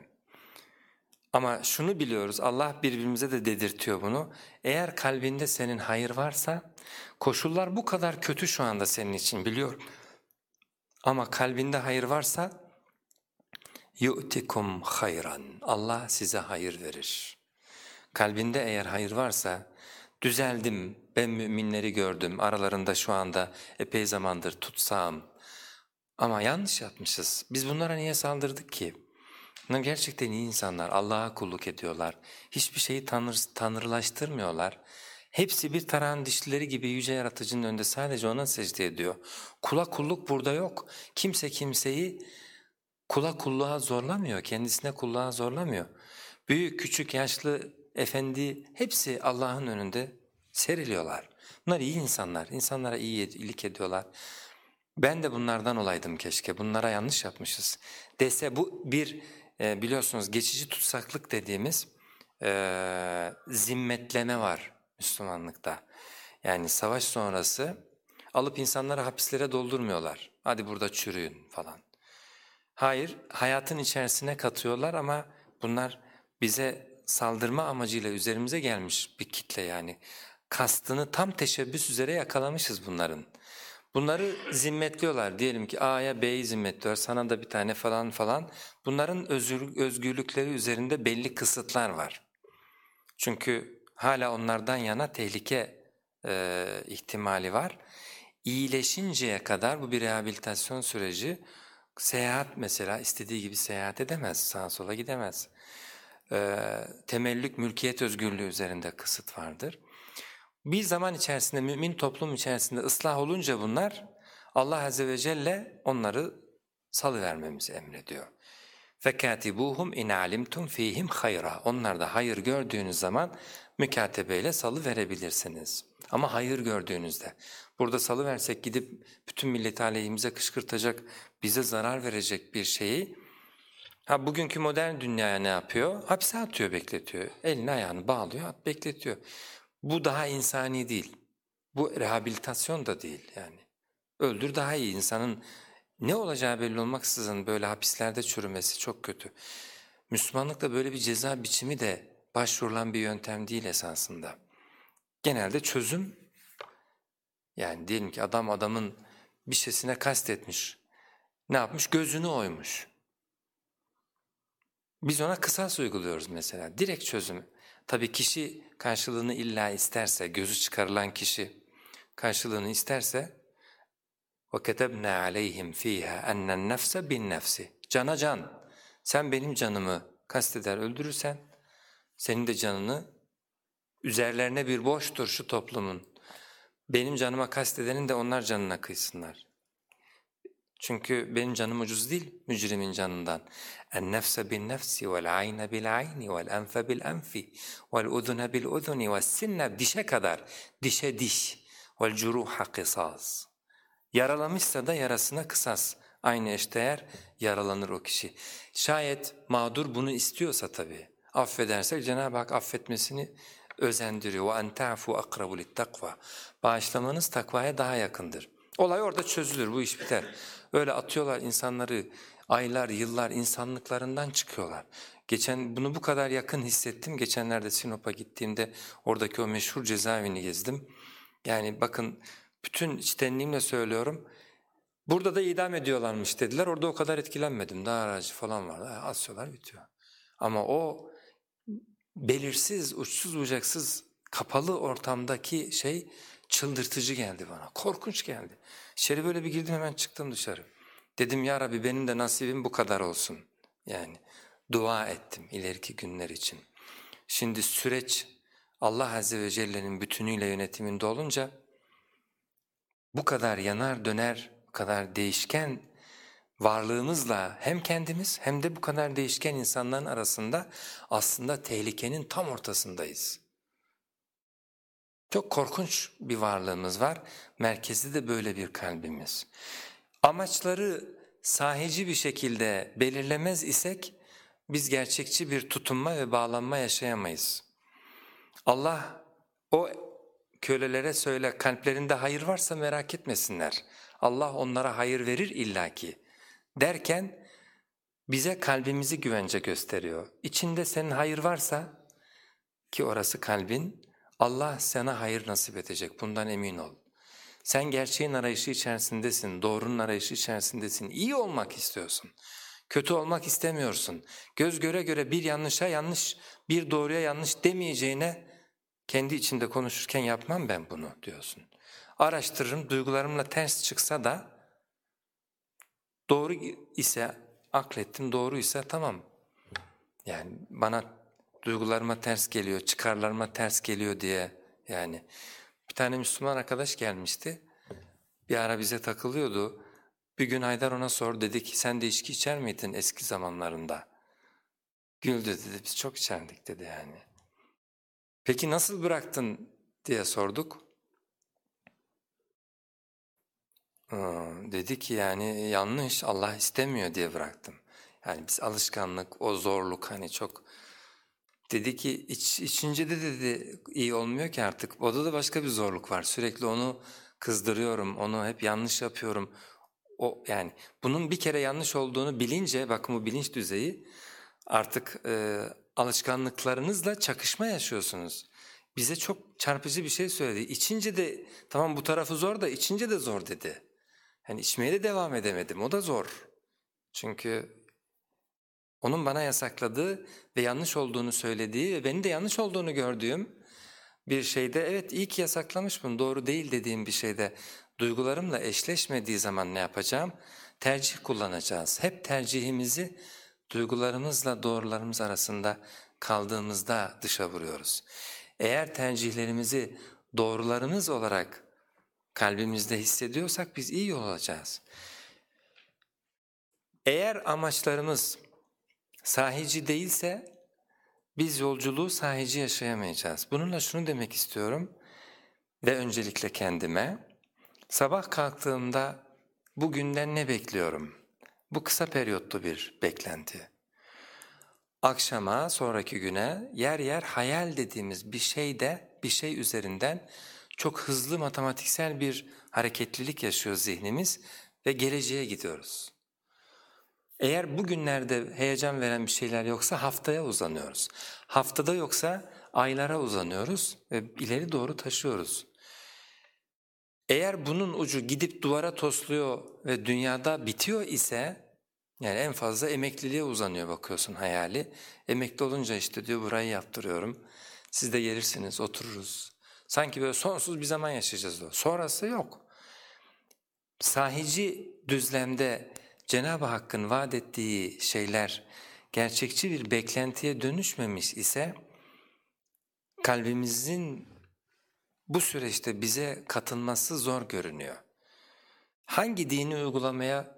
Ama şunu biliyoruz, Allah birbirimize de dedirtiyor bunu. Eğer kalbinde senin hayır varsa, koşullar bu kadar kötü şu anda senin için biliyorum. Ama kalbinde hayır varsa, yu'tikum hayran. Allah size hayır verir. Kalbinde eğer hayır varsa, düzeldim, ben müminleri gördüm, aralarında şu anda epey zamandır tutsam, ama yanlış yapmışız. Biz bunlara niye saldırdık ki? Bunlar gerçekten iyi insanlar, Allah'a kulluk ediyorlar. Hiçbir şeyi tanrı, tanrılaştırmıyorlar. Hepsi bir tarağın dişlileri gibi yüce yaratıcının önünde sadece ona secde ediyor. Kula kulluk burada yok. Kimse kimseyi kula kulluğa zorlamıyor, kendisine kulluğa zorlamıyor. Büyük, küçük, yaşlı, efendi hepsi Allah'ın önünde seriliyorlar. Bunlar iyi insanlar, insanlara iyi iyilik ediyorlar. Ben de bunlardan olaydım keşke, bunlara yanlış yapmışız dese bu bir e, biliyorsunuz geçici tutsaklık dediğimiz e, zimmetleme var Müslümanlıkta. Yani savaş sonrası alıp insanları hapislere doldurmuyorlar. Hadi burada çürüyün falan. Hayır, hayatın içerisine katıyorlar ama bunlar bize saldırma amacıyla üzerimize gelmiş bir kitle yani. Kastını tam teşebbüs üzere yakalamışız bunların. Bunları zimmetliyorlar. Diyelim ki A'ya B'yi zimmetliyor, sana da bir tane falan falan. Bunların özgürlükleri üzerinde belli kısıtlar var. Çünkü hala onlardan yana tehlike e, ihtimali var. İyileşinceye kadar bu bir rehabilitasyon süreci. Seyahat mesela istediği gibi seyahat edemez, sağa sola gidemez. E, temellük mülkiyet özgürlüğü üzerinde kısıt vardır. Bir zaman içerisinde mümin toplum içerisinde ıslah olunca bunlar Allah Azze ve Celle onları salıvermemizi emrediyor. فَكَاتِبُوهُمْ اِنْ عَلِمْتُمْ ف۪يهِمْ خَيْرًا Onlar da hayır gördüğünüz zaman mükatebeyle salı verebilirsiniz. Ama hayır gördüğünüzde. Burada salı versek gidip bütün milleti aleyhimize kışkırtacak, bize zarar verecek bir şeyi Ha bugünkü modern dünyaya ne yapıyor? Hapse atıyor, bekletiyor. Elini ayağını bağlıyor, at bekletiyor. Bu daha insani değil. Bu rehabilitasyon da değil yani. Öldür daha iyi insanın ne olacağı belli olmaksızın böyle hapislerde çürümesi çok kötü. Müslümanlıkta böyle bir ceza biçimi de başvurulan bir yöntem değil esasında. Genelde çözüm yani diyelim ki adam adamın bir şeysine kastetmiş. Ne yapmış? Gözünü oymuş. Biz ona kısas uyguluyoruz mesela. Direkt çözüm. Tabii kişi karşılığını illa isterse, gözü çıkarılan kişi karşılığını isterse وَكَتَبْنَا عَلَيْهِمْ ف۪يهَا اَنَّ النَّفْسَ بِالنَّفْسِ Cana can, sen benim canımı kasteder öldürürsen, senin de canını üzerlerine bir boştur şu toplumun. benim canıma kastedenin de onlar canına kıysınlar. Çünkü benim canım ucuz değil mücrimin canından. En-nefse bin-nefsi vel-ayne bil-ayni vel-enfe bil-enfi vel-udhune bil-udhuni ve-sinne dişe kadar, dişe diş vel-curuha kısas. Yaralamışsa da yarasına kısas. Aynı eşdeğer yaralanır o kişi. Şayet mağdur bunu istiyorsa tabii, affedersek Cenab-ı Hak affetmesini özendiriyor. وَاَنْ تَعْفُوا اَقْرَبُ لِلْتَقْوَى Bağışlamanız takvaya daha yakındır. Olay orada çözülür, bu iş biter. Öyle atıyorlar insanları, aylar, yıllar insanlıklarından çıkıyorlar. Geçen bunu bu kadar yakın hissettim. Geçenlerde Sinop'a gittiğimde oradaki o meşhur cezaevini gezdim. Yani bakın bütün içtenliğimle söylüyorum. Burada da idam ediyorlarmış dediler. Orada o kadar etkilenmedim. Daha aracı falan vardı. Asıyorlar bitiyor. Ama o belirsiz, uçsuz bucaksız kapalı ortamdaki şey çıldırtıcı geldi bana. Korkunç geldi. İçeri böyle bir girdim hemen çıktım dışarı. Dedim ya Rabbi benim de nasibim bu kadar olsun. Yani dua ettim ileriki günler için. Şimdi süreç Allah Azze ve Celle'nin bütünüyle yönetiminde olunca bu kadar yanar döner, bu kadar değişken varlığımızla hem kendimiz hem de bu kadar değişken insanların arasında aslında tehlikenin tam ortasındayız. Çok korkunç bir varlığımız var, merkezde de böyle bir kalbimiz. Amaçları sahici bir şekilde belirlemez isek biz gerçekçi bir tutunma ve bağlanma yaşayamayız. Allah o kölelere söyle kalplerinde hayır varsa merak etmesinler. Allah onlara hayır verir illaki derken bize kalbimizi güvence gösteriyor. İçinde senin hayır varsa ki orası kalbin Allah sana hayır nasip edecek bundan emin ol. Sen gerçeğin arayışı içerisindesin, doğrunun arayışı içerisindesin, iyi olmak istiyorsun. Kötü olmak istemiyorsun. Göz göre göre bir yanlışa yanlış, bir doğruya yanlış demeyeceğine kendi içinde konuşurken yapmam ben bunu diyorsun. Araştırırım, duygularımla ters çıksa da doğru ise aklettim, doğru ise tamam. Yani bana duygularıma ters geliyor, çıkarlarıma ters geliyor diye yani. Bir tane Müslüman arkadaş gelmişti. Bir ara bize takılıyordu. Bir gün Haydar ona sor dedi ki sen de içki içer miydin eski zamanlarında? Güldü dedi biz çok içerdik dedi yani. Peki nasıl bıraktın diye sorduk. Dedi ki yani yanlış Allah istemiyor diye bıraktım. Yani biz alışkanlık, o zorluk hani çok dedi ki iç, içince de dedi iyi olmuyor ki artık. Oda da başka bir zorluk var. Sürekli onu kızdırıyorum, onu hep yanlış yapıyorum. O yani bunun bir kere yanlış olduğunu bilince bakın bu bilinç düzeyi artık e, alışkanlıklarınızla çakışma yaşıyorsunuz. Bize çok çarpıcı bir şey söyledi. İçince de tamam bu tarafı zor da içince de zor dedi. Yani içmeye de devam edemedim o da zor. Çünkü onun bana yasakladığı ve yanlış olduğunu söylediği ve beni de yanlış olduğunu gördüğüm bir şeyde evet iyi ki yasaklamış bunu doğru değil dediğim bir şeyde duygularımla eşleşmediği zaman ne yapacağım? Tercih kullanacağız. Hep tercihimizi duygularımızla doğrularımız arasında kaldığımızda dışa vuruyoruz. Eğer tercihlerimizi doğrularımız olarak kalbimizde hissediyorsak biz iyi yol alacağız. Eğer amaçlarımız sahici değilse biz yolculuğu sahici yaşayamayacağız. Bununla şunu demek istiyorum ve öncelikle kendime. Sabah kalktığımda bugünden ne bekliyorum? Bu kısa periyotlu bir beklenti. Akşama, sonraki güne yer yer hayal dediğimiz bir şeyde, bir şey üzerinden çok hızlı matematiksel bir hareketlilik yaşıyor zihnimiz ve geleceğe gidiyoruz. Eğer bugünlerde heyecan veren bir şeyler yoksa haftaya uzanıyoruz. Haftada yoksa aylara uzanıyoruz ve ileri doğru taşıyoruz. Eğer bunun ucu gidip duvara tosluyor ve dünyada bitiyor ise yani en fazla emekliliğe uzanıyor bakıyorsun hayali. Emekli olunca işte diyor burayı yaptırıyorum. Siz de gelirsiniz otururuz. Sanki böyle sonsuz bir zaman yaşayacağız diyor. Sonrası yok. Sahici düzlemde Cenab-ı Hakk'ın vaat ettiği şeyler gerçekçi bir beklentiye dönüşmemiş ise kalbimizin bu süreçte bize katılması zor görünüyor. Hangi dini uygulamaya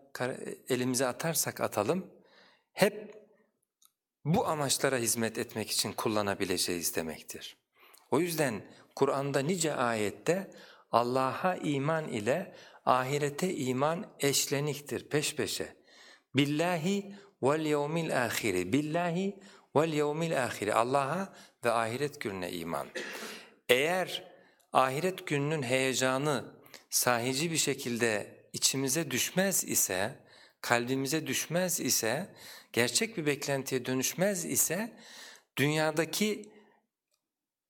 elimize atarsak atalım hep bu amaçlara hizmet etmek için kullanabileceğiz demektir. O yüzden Kur'an'da nice ayette Allah'a iman ile ahirete iman eşleniktir peş peşe. Billahi vel yevmil ahiri. Billahi vel yevmil ahiri. Allah'a ve ahiret gününe iman. Eğer ahiret gününün heyecanı sahici bir şekilde içimize düşmez ise, kalbimize düşmez ise, gerçek bir beklentiye dönüşmez ise dünyadaki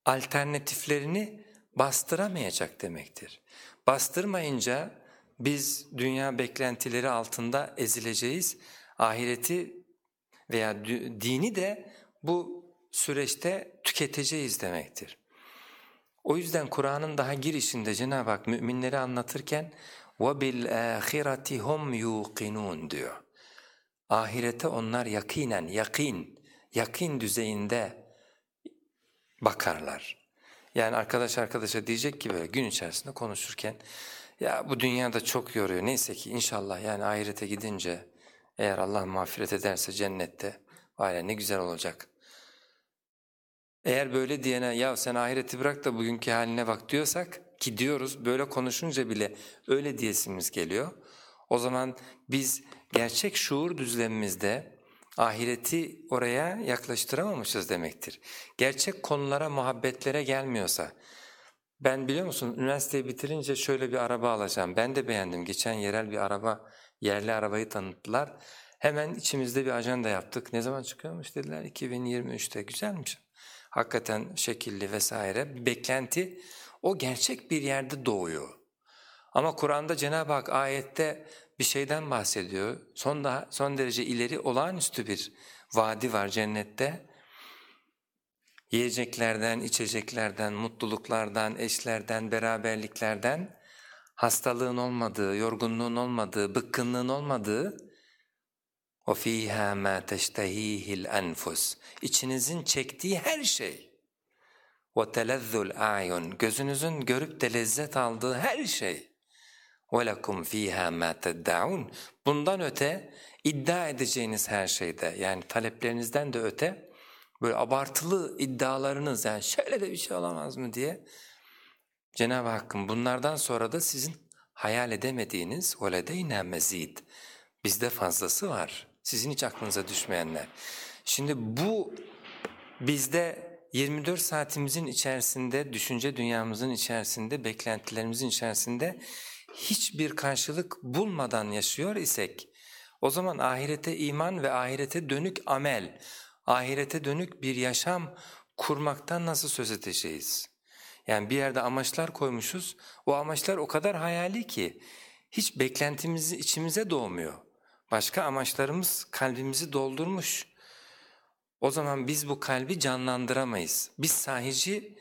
alternatiflerini bastıramayacak demektir. Bastırmayınca biz dünya beklentileri altında ezileceğiz. Ahireti veya dini de bu süreçte tüketeceğiz demektir. O yüzden Kur'an'ın daha girişinde Cenab-ı Hak müminleri anlatırken وَبِالْآخِرَةِ هُمْ يُوقِنُونَ diyor. Ahirete onlar yakinen, yakin, yakin düzeyinde bakarlar. Yani arkadaş arkadaşa diyecek ki böyle gün içerisinde konuşurken ya bu dünyada çok yoruyor neyse ki inşallah yani ahirete gidince eğer Allah mağfiret ederse cennette var ne güzel olacak. Eğer böyle diyene ya sen ahireti bırak da bugünkü haline bak diyorsak ki diyoruz böyle konuşunca bile öyle diyesimiz geliyor. O zaman biz gerçek şuur düzlemimizde ahireti oraya yaklaştıramamışız demektir. Gerçek konulara, muhabbetlere gelmiyorsa, ben biliyor musun üniversiteyi bitirince şöyle bir araba alacağım, ben de beğendim. Geçen yerel bir araba, yerli arabayı tanıttılar. Hemen içimizde bir ajanda yaptık. Ne zaman çıkıyormuş dediler 2023'te, güzelmiş. Hakikaten şekilli vesaire beklenti o gerçek bir yerde doğuyor. Ama Kur'an'da Cenab-ı Hak ayette bir şeyden bahsediyor. Son, daha, son derece ileri olağanüstü bir vadi var cennette. Yiyeceklerden, içeceklerden, mutluluklardan, eşlerden, beraberliklerden, hastalığın olmadığı, yorgunluğun olmadığı, bıkkınlığın olmadığı وَفِيهَا مَا تَشْتَه۪يهِ الْاَنْفُسِ İçinizin çektiği her şey. وَتَلَذُّ الْاَعْيُنِ Gözünüzün görüp de lezzet aldığı her şey. وَلَكُمْ ف۪يهَا مَا تَدَّعُونَ Bundan öte iddia edeceğiniz her şeyde yani taleplerinizden de öte böyle abartılı iddialarınız yani şöyle de bir şey olamaz mı diye Cenab-ı Hakk'ın bunlardan sonra da sizin hayal edemediğiniz وَلَدَيْنَا مَز۪يدٍ Bizde fazlası var. Sizin hiç aklınıza düşmeyenler. Şimdi bu bizde 24 saatimizin içerisinde, düşünce dünyamızın içerisinde, beklentilerimizin içerisinde hiçbir karşılık bulmadan yaşıyor isek, o zaman ahirete iman ve ahirete dönük amel, ahirete dönük bir yaşam kurmaktan nasıl söz edeceğiz? Yani bir yerde amaçlar koymuşuz, o amaçlar o kadar hayali ki hiç beklentimiz içimize doğmuyor. Başka amaçlarımız kalbimizi doldurmuş. O zaman biz bu kalbi canlandıramayız. Biz sahici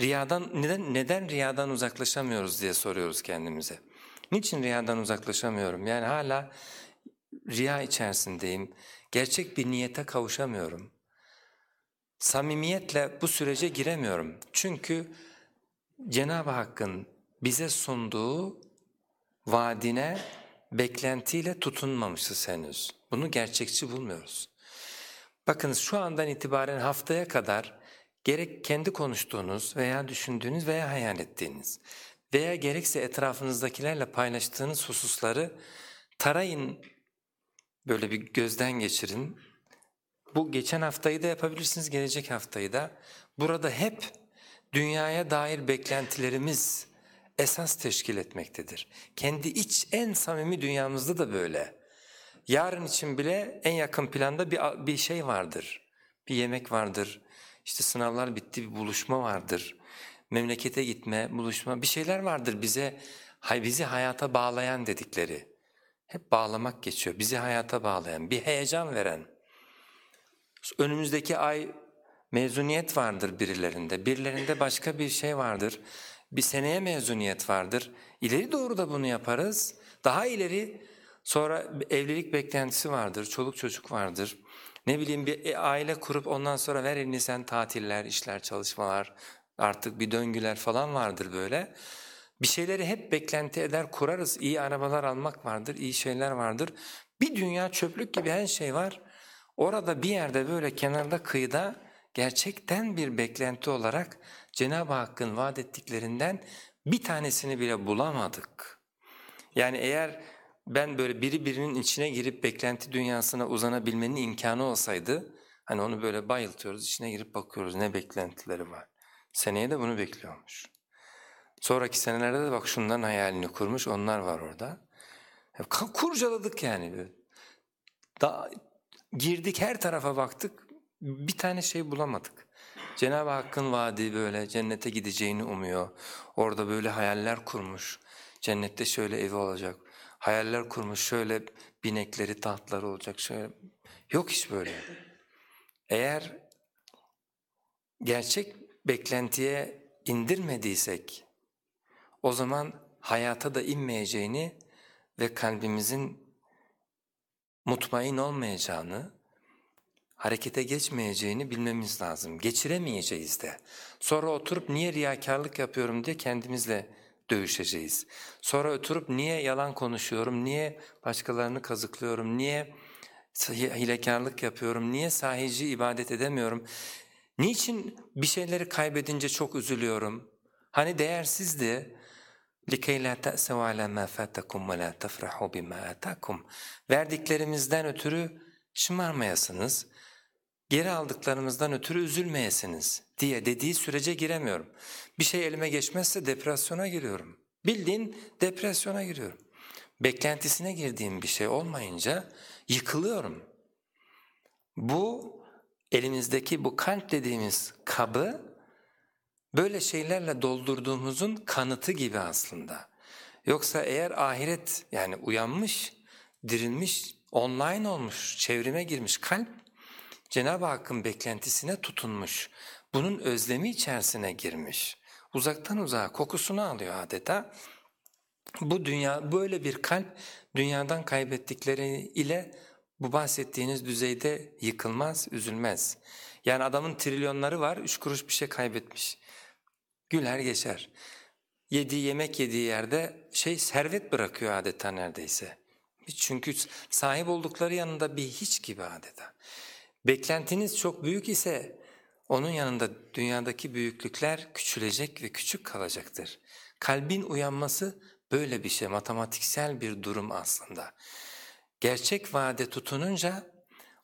riyadan neden neden riyadan uzaklaşamıyoruz diye soruyoruz kendimize. Niçin riyadan uzaklaşamıyorum? Yani hala riya içerisindeyim. Gerçek bir niyete kavuşamıyorum. Samimiyetle bu sürece giremiyorum. Çünkü Cenab-ı Hakk'ın bize sunduğu vaadine beklentiyle tutunmamışız henüz. Bunu gerçekçi bulmuyoruz. Bakınız şu andan itibaren haftaya kadar gerek kendi konuştuğunuz veya düşündüğünüz veya hayal ettiğiniz veya gerekse etrafınızdakilerle paylaştığınız hususları tarayın, böyle bir gözden geçirin. Bu geçen haftayı da yapabilirsiniz, gelecek haftayı da. Burada hep dünyaya dair beklentilerimiz esas teşkil etmektedir. Kendi iç en samimi dünyamızda da böyle. Yarın için bile en yakın planda bir, bir şey vardır. Bir yemek vardır, işte sınavlar bitti bir buluşma vardır. Memlekete gitme, buluşma bir şeyler vardır bize bizi hayata bağlayan dedikleri. Hep bağlamak geçiyor. Bizi hayata bağlayan, bir heyecan veren. Önümüzdeki ay mezuniyet vardır birilerinde, birilerinde başka bir şey vardır. Bir seneye mezuniyet vardır. İleri doğru da bunu yaparız. Daha ileri sonra evlilik beklentisi vardır, çoluk çocuk vardır. Ne bileyim bir e, aile kurup ondan sonra ver elini sen tatiller, işler, çalışmalar, artık bir döngüler falan vardır böyle. Bir şeyleri hep beklenti eder, kurarız. İyi arabalar almak vardır, iyi şeyler vardır. Bir dünya çöplük gibi her şey var. Orada bir yerde böyle kenarda kıyıda gerçekten bir beklenti olarak Cenab-ı Hakk'ın vaat ettiklerinden bir tanesini bile bulamadık. Yani eğer ben böyle biri birinin içine girip beklenti dünyasına uzanabilmenin imkanı olsaydı, hani onu böyle bayıltıyoruz, içine girip bakıyoruz ne beklentileri var. Seneye de bunu bekliyormuş. Sonraki senelerde de bak şundan hayalini kurmuş, onlar var orada. Kurcaladık yani. Da, girdik her tarafa baktık, bir tane şey bulamadık. Cenab-ı Hakk'ın vaadi böyle cennete gideceğini umuyor. Orada böyle hayaller kurmuş. Cennette şöyle evi olacak. Hayaller kurmuş şöyle binekleri, tahtları olacak şöyle. Yok hiç böyle. Eğer gerçek beklentiye indirmediysek o zaman hayata da inmeyeceğini ve kalbimizin mutmain olmayacağını, harekete geçmeyeceğini bilmemiz lazım. Geçiremeyeceğiz de. Sonra oturup niye riyakarlık yapıyorum diye kendimizle dövüşeceğiz. Sonra oturup niye yalan konuşuyorum, niye başkalarını kazıklıyorum, niye hilekarlık yapıyorum, niye sahici ibadet edemiyorum, niçin bir şeyleri kaybedince çok üzülüyorum, hani değersizdi, لِكَيْ لَا تَأْسَوْا عَلَى مَا فَاتَكُمْ وَلَا تَفْرَحُوا بِمَا آتَاكُمْ Verdiklerimizden ötürü şımarmayasınız, geri aldıklarımızdan ötürü üzülmeyesiniz diye dediği sürece giremiyorum. Bir şey elime geçmezse depresyona giriyorum. Bildiğin depresyona giriyorum. Beklentisine girdiğim bir şey olmayınca yıkılıyorum. Bu elimizdeki bu kalp dediğimiz kabı böyle şeylerle doldurduğumuzun kanıtı gibi aslında. Yoksa eğer ahiret yani uyanmış, dirilmiş, online olmuş, çevrime girmiş kalp Cenab-ı Hakk'ın beklentisine tutunmuş, bunun özlemi içerisine girmiş. Uzaktan uzağa kokusunu alıyor adeta. Bu dünya böyle bir kalp dünyadan kaybettikleri ile bu bahsettiğiniz düzeyde yıkılmaz, üzülmez. Yani adamın trilyonları var, üç kuruş bir şey kaybetmiş. Güler geçer. Yediği yemek yediği yerde şey servet bırakıyor adeta neredeyse. Çünkü sahip oldukları yanında bir hiç gibi adeta. Beklentiniz çok büyük ise onun yanında dünyadaki büyüklükler küçülecek ve küçük kalacaktır. Kalbin uyanması böyle bir şey, matematiksel bir durum aslında. Gerçek vaade tutununca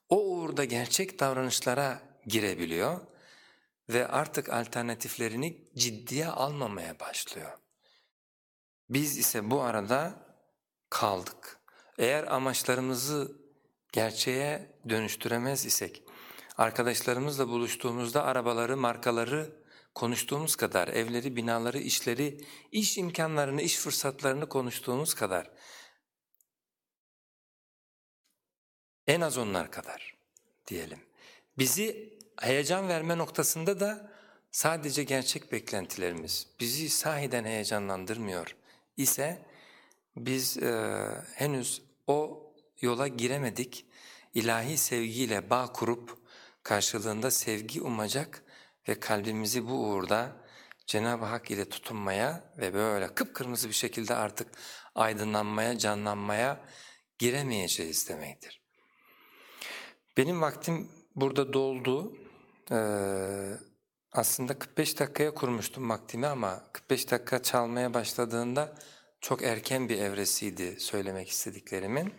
o uğurda gerçek davranışlara girebiliyor ve artık alternatiflerini ciddiye almamaya başlıyor. Biz ise bu arada kaldık. Eğer amaçlarımızı gerçeğe dönüştüremez isek, arkadaşlarımızla buluştuğumuzda arabaları, markaları konuştuğumuz kadar, evleri, binaları, işleri, iş imkanlarını, iş fırsatlarını konuştuğumuz kadar, en az onlar kadar diyelim. Bizi heyecan verme noktasında da sadece gerçek beklentilerimiz bizi sahiden heyecanlandırmıyor ise biz e, henüz o yola giremedik. İlahi sevgiyle bağ kurup karşılığında sevgi umacak ve kalbimizi bu uğurda Cenab-ı Hak ile tutunmaya ve böyle kıpkırmızı bir şekilde artık aydınlanmaya, canlanmaya giremeyeceğiz demektir. Benim vaktim burada doldu. Ee, aslında 45 dakikaya kurmuştum vaktimi ama 45 dakika çalmaya başladığında çok erken bir evresiydi söylemek istediklerimin.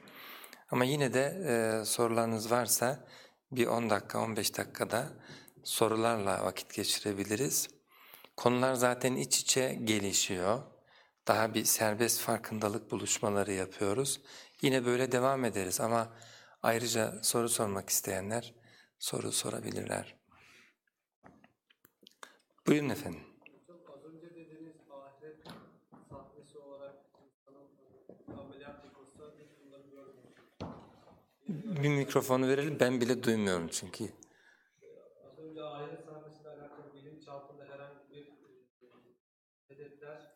Ama yine de e, sorularınız varsa bir 10 dakika 15 dakikada sorularla vakit geçirebiliriz. Konular zaten iç içe gelişiyor. Daha bir serbest farkındalık buluşmaları yapıyoruz. Yine böyle devam ederiz ama ayrıca soru sormak isteyenler soru sorabilirler. Buyurun efendim. bir mikrofonu verelim ben bile duymuyorum çünkü. Az önce ahiret sahnesiyle alakalı bilinçaltında herhangi bir hedefler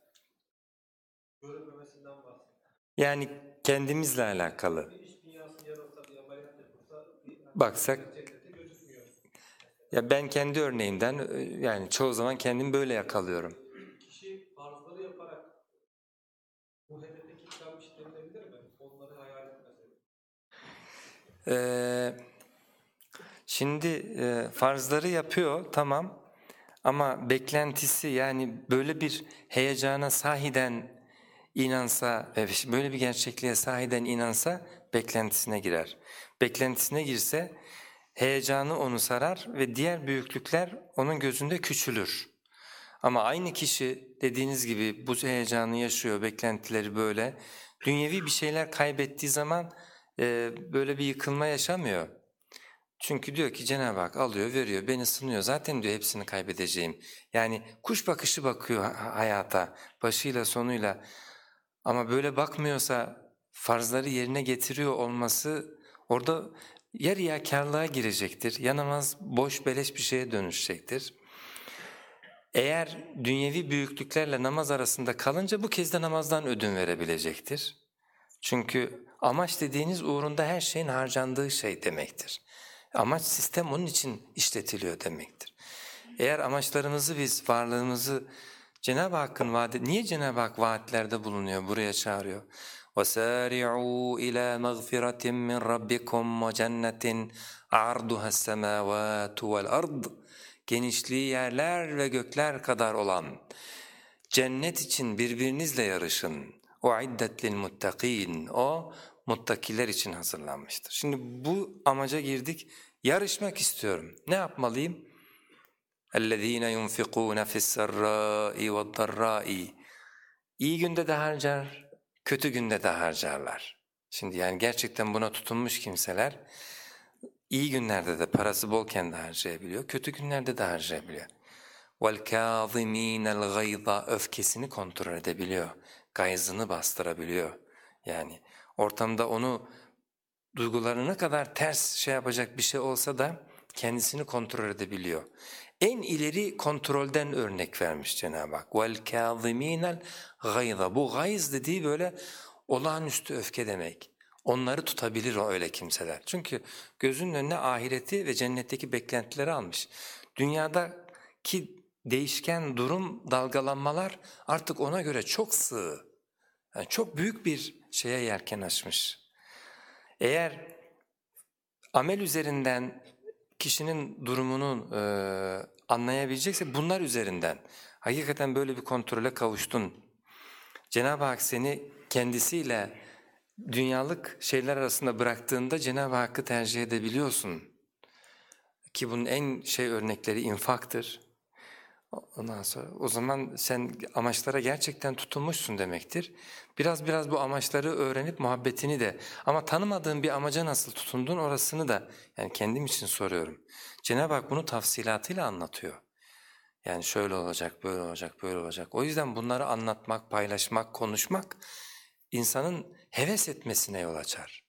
görünmemesinden bahsediyor. Yani kendimizle alakalı. Bir iş dünyası yaratsa bir ameliyat yapılsa bir Baksak ya ben kendi örneğimden e, yani çoğu zaman kendim böyle yakalıyorum. Kişi farzları yaparak bu hedefe kilitlenmiş denilebilir mi? Onları hayal etmesi. Ee, şimdi e, farzları yapıyor tamam ama beklentisi yani böyle bir heyecana sahiden inansa ve böyle bir gerçekliğe sahiden inansa beklentisine girer. Beklentisine girse heyecanı onu sarar ve diğer büyüklükler onun gözünde küçülür. Ama aynı kişi dediğiniz gibi bu heyecanı yaşıyor, beklentileri böyle. Dünyevi bir şeyler kaybettiği zaman e, böyle bir yıkılma yaşamıyor. Çünkü diyor ki Cenab-ı Hak alıyor, veriyor, beni sınıyor. Zaten diyor hepsini kaybedeceğim. Yani kuş bakışı bakıyor hayata, başıyla sonuyla. Ama böyle bakmıyorsa farzları yerine getiriyor olması orada ya riyakarlığa girecektir ya namaz boş beleş bir şeye dönüşecektir. Eğer dünyevi büyüklüklerle namaz arasında kalınca bu kez de namazdan ödün verebilecektir. Çünkü amaç dediğiniz uğrunda her şeyin harcandığı şey demektir. Amaç sistem onun için işletiliyor demektir. Eğer amaçlarımızı biz, varlığımızı Cenab-ı Hakk'ın vaadi, niye Cenab-ı Hak vaatlerde bulunuyor, buraya çağırıyor? وَسَارِعُوا إِلَى مَغْفِرَةٍ مِّنْ رَبِّكُمْ وَجَنَّةٍ عَرْضُهَا السَّمَاوَاتُ وَالْأَرْضُ Genişliği yerler ve gökler kadar olan cennet için birbirinizle yarışın. اُعِدَّتْ لِلْمُتَّقِينَ O muttakiler için hazırlanmıştır. Şimdi bu amaca girdik. Yarışmak istiyorum. Ne yapmalıyım? اَلَّذ۪ينَ يُنْفِقُونَ فِي السَّرَّاءِ وَالضَّرَّاءِ İyi günde de harcar, kötü günde de harcarlar. Şimdi yani gerçekten buna tutunmuş kimseler iyi günlerde de parası bolken de harcayabiliyor, kötü günlerde de harcayabiliyor. وَالْكَاظِم۪ينَ الْغَيْضَ Öfkesini kontrol edebiliyor, gayzını bastırabiliyor. Yani ortamda onu duygularına ne kadar ters şey yapacak bir şey olsa da kendisini kontrol edebiliyor. En ileri kontrolden örnek vermiş Cenab-ı Hak. وَالْكَاظِم۪ينَ الْغَيْضَ Bu gayz dediği böyle olağanüstü öfke demek. Onları tutabilir o öyle kimseler. Çünkü gözünün önüne ahireti ve cennetteki beklentileri almış. Dünyadaki değişken durum, dalgalanmalar artık ona göre çok sığ. Yani çok büyük bir şeye yelken açmış. Eğer amel üzerinden kişinin durumunu e, anlayabilecekse bunlar üzerinden. Hakikaten böyle bir kontrole kavuştun. Cenab-ı Hak seni kendisiyle dünyalık şeyler arasında bıraktığında Cenab-ı Hakk'ı tercih edebiliyorsun. Ki bunun en şey örnekleri infaktır. Ondan sonra o zaman sen amaçlara gerçekten tutulmuşsun demektir. Biraz biraz bu amaçları öğrenip muhabbetini de ama tanımadığın bir amaca nasıl tutundun orasını da yani kendim için soruyorum. Cenab-ı Hak bunu tafsilatıyla anlatıyor. Yani şöyle olacak, böyle olacak, böyle olacak. O yüzden bunları anlatmak, paylaşmak, konuşmak insanın heves etmesine yol açar.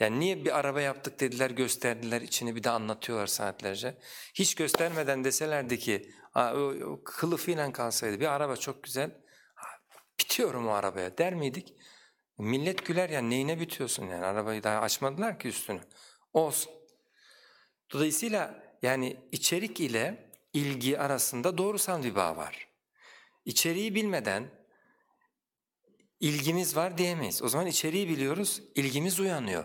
Yani niye bir araba yaptık dediler, gösterdiler, içini bir de anlatıyorlar saatlerce. Hiç göstermeden deselerdi ki, kılıfıyla kalsaydı bir araba çok güzel, bitiyorum o arabaya der miydik? Millet güler ya neyine bitiyorsun yani arabayı daha açmadılar ki üstünü. Olsun. Dolayısıyla yani içerik ile ilgi arasında doğrusal bir bağ var. İçeriği bilmeden ilgimiz var diyemeyiz. O zaman içeriği biliyoruz, ilgimiz uyanıyor.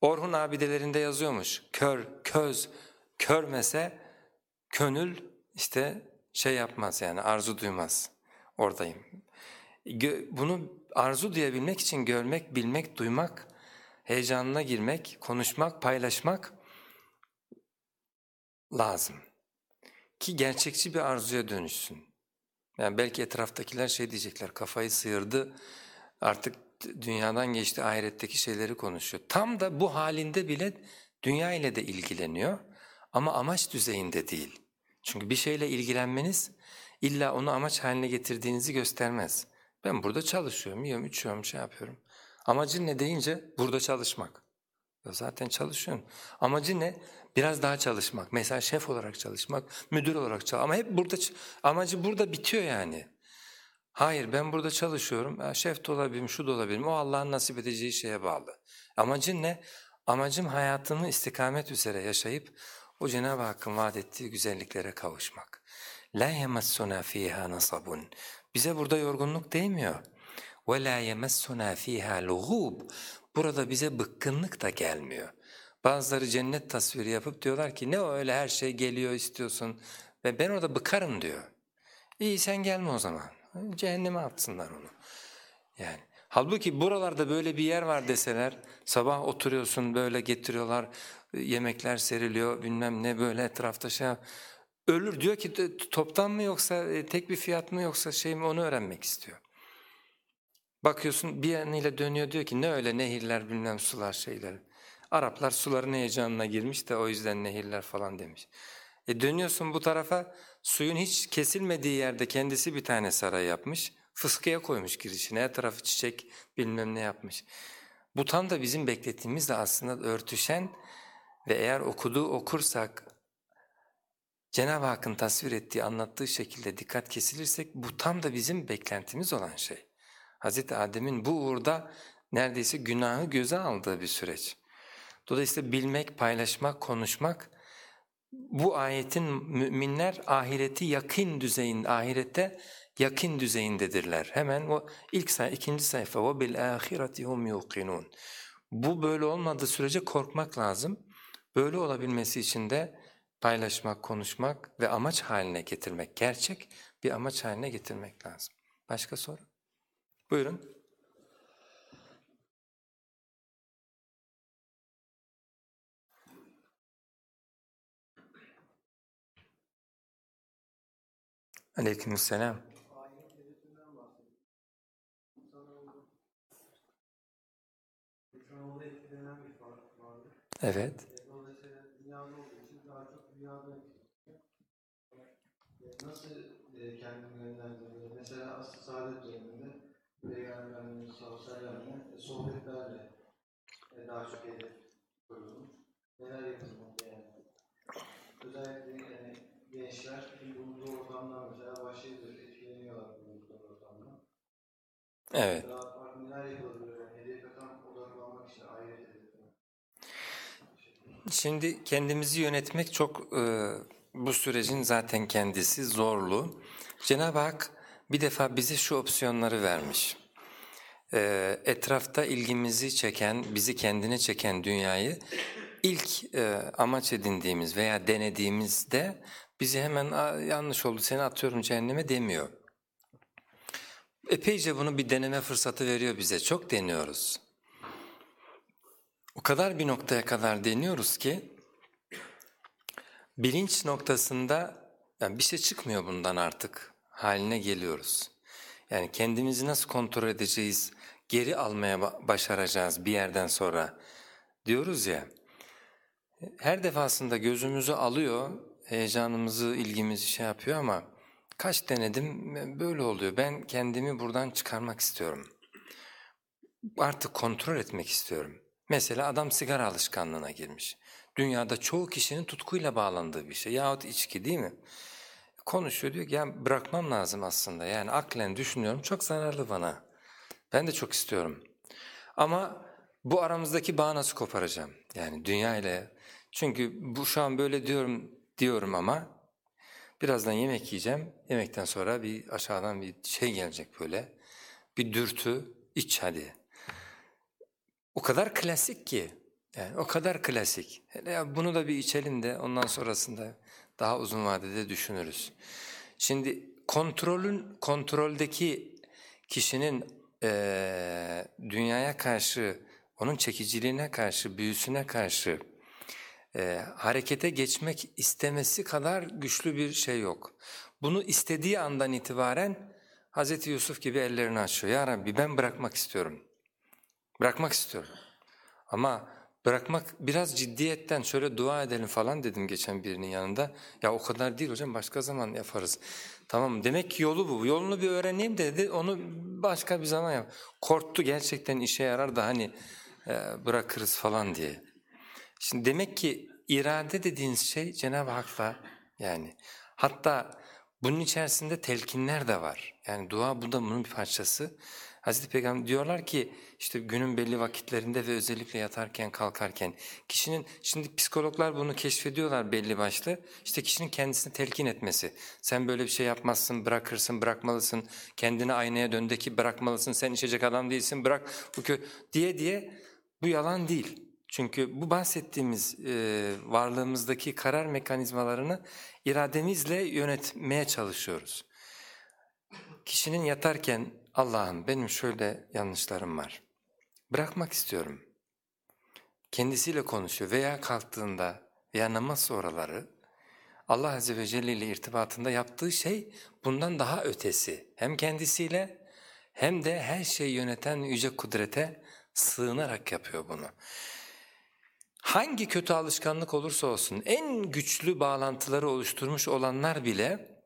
Orhun abidelerinde yazıyormuş, kör, köz, körmese könül işte şey yapmaz yani arzu duymaz. Oradayım. Bunu arzu duyabilmek için görmek, bilmek, duymak, heyecanına girmek, konuşmak, paylaşmak lazım. Ki gerçekçi bir arzuya dönüşsün. Yani belki etraftakiler şey diyecekler, kafayı sıyırdı, artık dünyadan geçti, ahiretteki şeyleri konuşuyor. Tam da bu halinde bile dünya ile de ilgileniyor ama amaç düzeyinde değil. Çünkü bir şeyle ilgilenmeniz illa onu amaç haline getirdiğinizi göstermez. Ben burada çalışıyorum, yiyorum, içiyorum, şey yapıyorum. Amacın ne deyince burada çalışmak. Ya zaten çalışıyorsun. Amacı ne? Biraz daha çalışmak. Mesela şef olarak çalışmak, müdür olarak çalışmak. Ama hep burada amacı burada bitiyor yani. Hayır ben burada çalışıyorum. Ya şef de olabilirim, şu da olabilirim. O Allah'ın nasip edeceği şeye bağlı. Amacın ne? Amacım hayatımı istikamet üzere yaşayıp o Cenab-ı Hakk'ın vaat ettiği güzelliklere kavuşmak. La yemassuna fiha nasabun. Bize burada yorgunluk değmiyor. La yemassuna fiha lughub. Burada bize bıkkınlık da gelmiyor. Bazıları cennet tasviri yapıp diyorlar ki ne o öyle her şey geliyor istiyorsun ve ben orada bıkarım diyor. İyi sen gelme o zaman. Cehenneme atsınlar onu. Yani halbuki buralarda böyle bir yer var deseler sabah oturuyorsun böyle getiriyorlar yemekler seriliyor bilmem ne böyle etrafta şey ölür diyor ki toptan mı yoksa e, tek bir fiyat mı yoksa şey mi onu öğrenmek istiyor. Bakıyorsun bir yanıyla dönüyor diyor ki ne öyle nehirler bilmem sular şeyler. Araplar suların heyecanına girmiş de o yüzden nehirler falan demiş. E dönüyorsun bu tarafa suyun hiç kesilmediği yerde kendisi bir tane saray yapmış. Fıskıya koymuş girişine her tarafı çiçek bilmem ne yapmış. Bu tam da bizim beklettiğimizle aslında örtüşen ve eğer okuduğu okursak Cenab-ı Hakk'ın tasvir ettiği, anlattığı şekilde dikkat kesilirsek bu tam da bizim beklentimiz olan şey. Hz. Adem'in bu uğurda neredeyse günahı göze aldığı bir süreç. Dolayısıyla bilmek, paylaşmak, konuşmak bu ayetin müminler ahireti yakın düzeyin, ahirette yakın düzeyindedirler. Hemen o ilk sayfa, ikinci sayfa o bil ahireti hum yuqinun. Bu böyle olmadığı sürece korkmak lazım. Böyle olabilmesi için de paylaşmak, konuşmak ve amaç haline getirmek, gerçek bir amaç haline getirmek lazım. Başka soru? Buyurun. Aleykümselam. Evet. Nasıl e, kendini yönlendirdi? Mesela asıl saadet döneminde Peygamber Efendimiz sallallahu aleyhi ve sellem'le sohbetlerle e, daha çok hedef koyulmuş. Neler yapılmakta yani? Özellikle yani gençler bulunduğu ortamdan mesela başlayıp etkileniyorlar bulundukları ortamdan. Evet. Daha neler yapılabilir? Yani hedefe tam odaklanmak için ayrı hedef. Şimdi kendimizi yönetmek çok e, bu sürecin zaten kendisi zorlu. Cenab-ı Hak bir defa bize şu opsiyonları vermiş. E, etrafta ilgimizi çeken, bizi kendine çeken dünyayı ilk e, amaç edindiğimiz veya denediğimizde bizi hemen yanlış oldu seni atıyorum cehenneme demiyor. Epeyce bunu bir deneme fırsatı veriyor bize. Çok deniyoruz. O kadar bir noktaya kadar deniyoruz ki bilinç noktasında yani bir şey çıkmıyor bundan artık haline geliyoruz. Yani kendimizi nasıl kontrol edeceğiz, geri almaya başaracağız bir yerden sonra diyoruz ya. Her defasında gözümüzü alıyor, heyecanımızı, ilgimizi şey yapıyor ama kaç denedim böyle oluyor. Ben kendimi buradan çıkarmak istiyorum. Artık kontrol etmek istiyorum. Mesela adam sigara alışkanlığına girmiş. Dünyada çoğu kişinin tutkuyla bağlandığı bir şey yahut içki değil mi? Konuşuyor diyor ki ya bırakmam lazım aslında yani aklen düşünüyorum çok zararlı bana. Ben de çok istiyorum. Ama bu aramızdaki bağı nasıl koparacağım? Yani dünya ile çünkü bu şu an böyle diyorum diyorum ama birazdan yemek yiyeceğim. Yemekten sonra bir aşağıdan bir şey gelecek böyle. Bir dürtü iç hadi. O kadar klasik ki yani o kadar klasik. Hele bunu da bir içelim de ondan sonrasında daha uzun vadede düşünürüz. Şimdi kontrolün kontroldeki kişinin e, dünyaya karşı, onun çekiciliğine karşı, büyüsüne karşı e, harekete geçmek istemesi kadar güçlü bir şey yok. Bunu istediği andan itibaren Hz. Yusuf gibi ellerini açıyor. Ya Rabbi ben bırakmak istiyorum. Bırakmak istiyorum. Ama bırakmak biraz ciddiyetten şöyle dua edelim falan dedim geçen birinin yanında. Ya o kadar değil hocam başka zaman yaparız. Tamam demek ki yolu bu. Yolunu bir öğreneyim dedi onu başka bir zaman yap. Korktu gerçekten işe yarar da hani e, bırakırız falan diye. Şimdi demek ki irade dediğiniz şey Cenab-ı Hak'la yani hatta bunun içerisinde telkinler de var. Yani dua bu da bunun bir parçası. Hazreti Peygamber diyorlar ki işte günün belli vakitlerinde ve özellikle yatarken kalkarken kişinin şimdi psikologlar bunu keşfediyorlar belli başlı işte kişinin kendisini telkin etmesi sen böyle bir şey yapmazsın bırakırsın bırakmalısın kendini aynaya döndeki bırakmalısın sen içecek adam değilsin bırak bu kö diye diye bu yalan değil. Çünkü bu bahsettiğimiz e, varlığımızdaki karar mekanizmalarını irademizle yönetmeye çalışıyoruz. Kişinin yatarken Allah'ım benim şöyle yanlışlarım var. Bırakmak istiyorum. Kendisiyle konuşuyor veya kalktığında veya namaz sonraları Allah Azze ve Celle ile irtibatında yaptığı şey bundan daha ötesi. Hem kendisiyle hem de her şeyi yöneten yüce kudrete sığınarak yapıyor bunu. Hangi kötü alışkanlık olursa olsun en güçlü bağlantıları oluşturmuş olanlar bile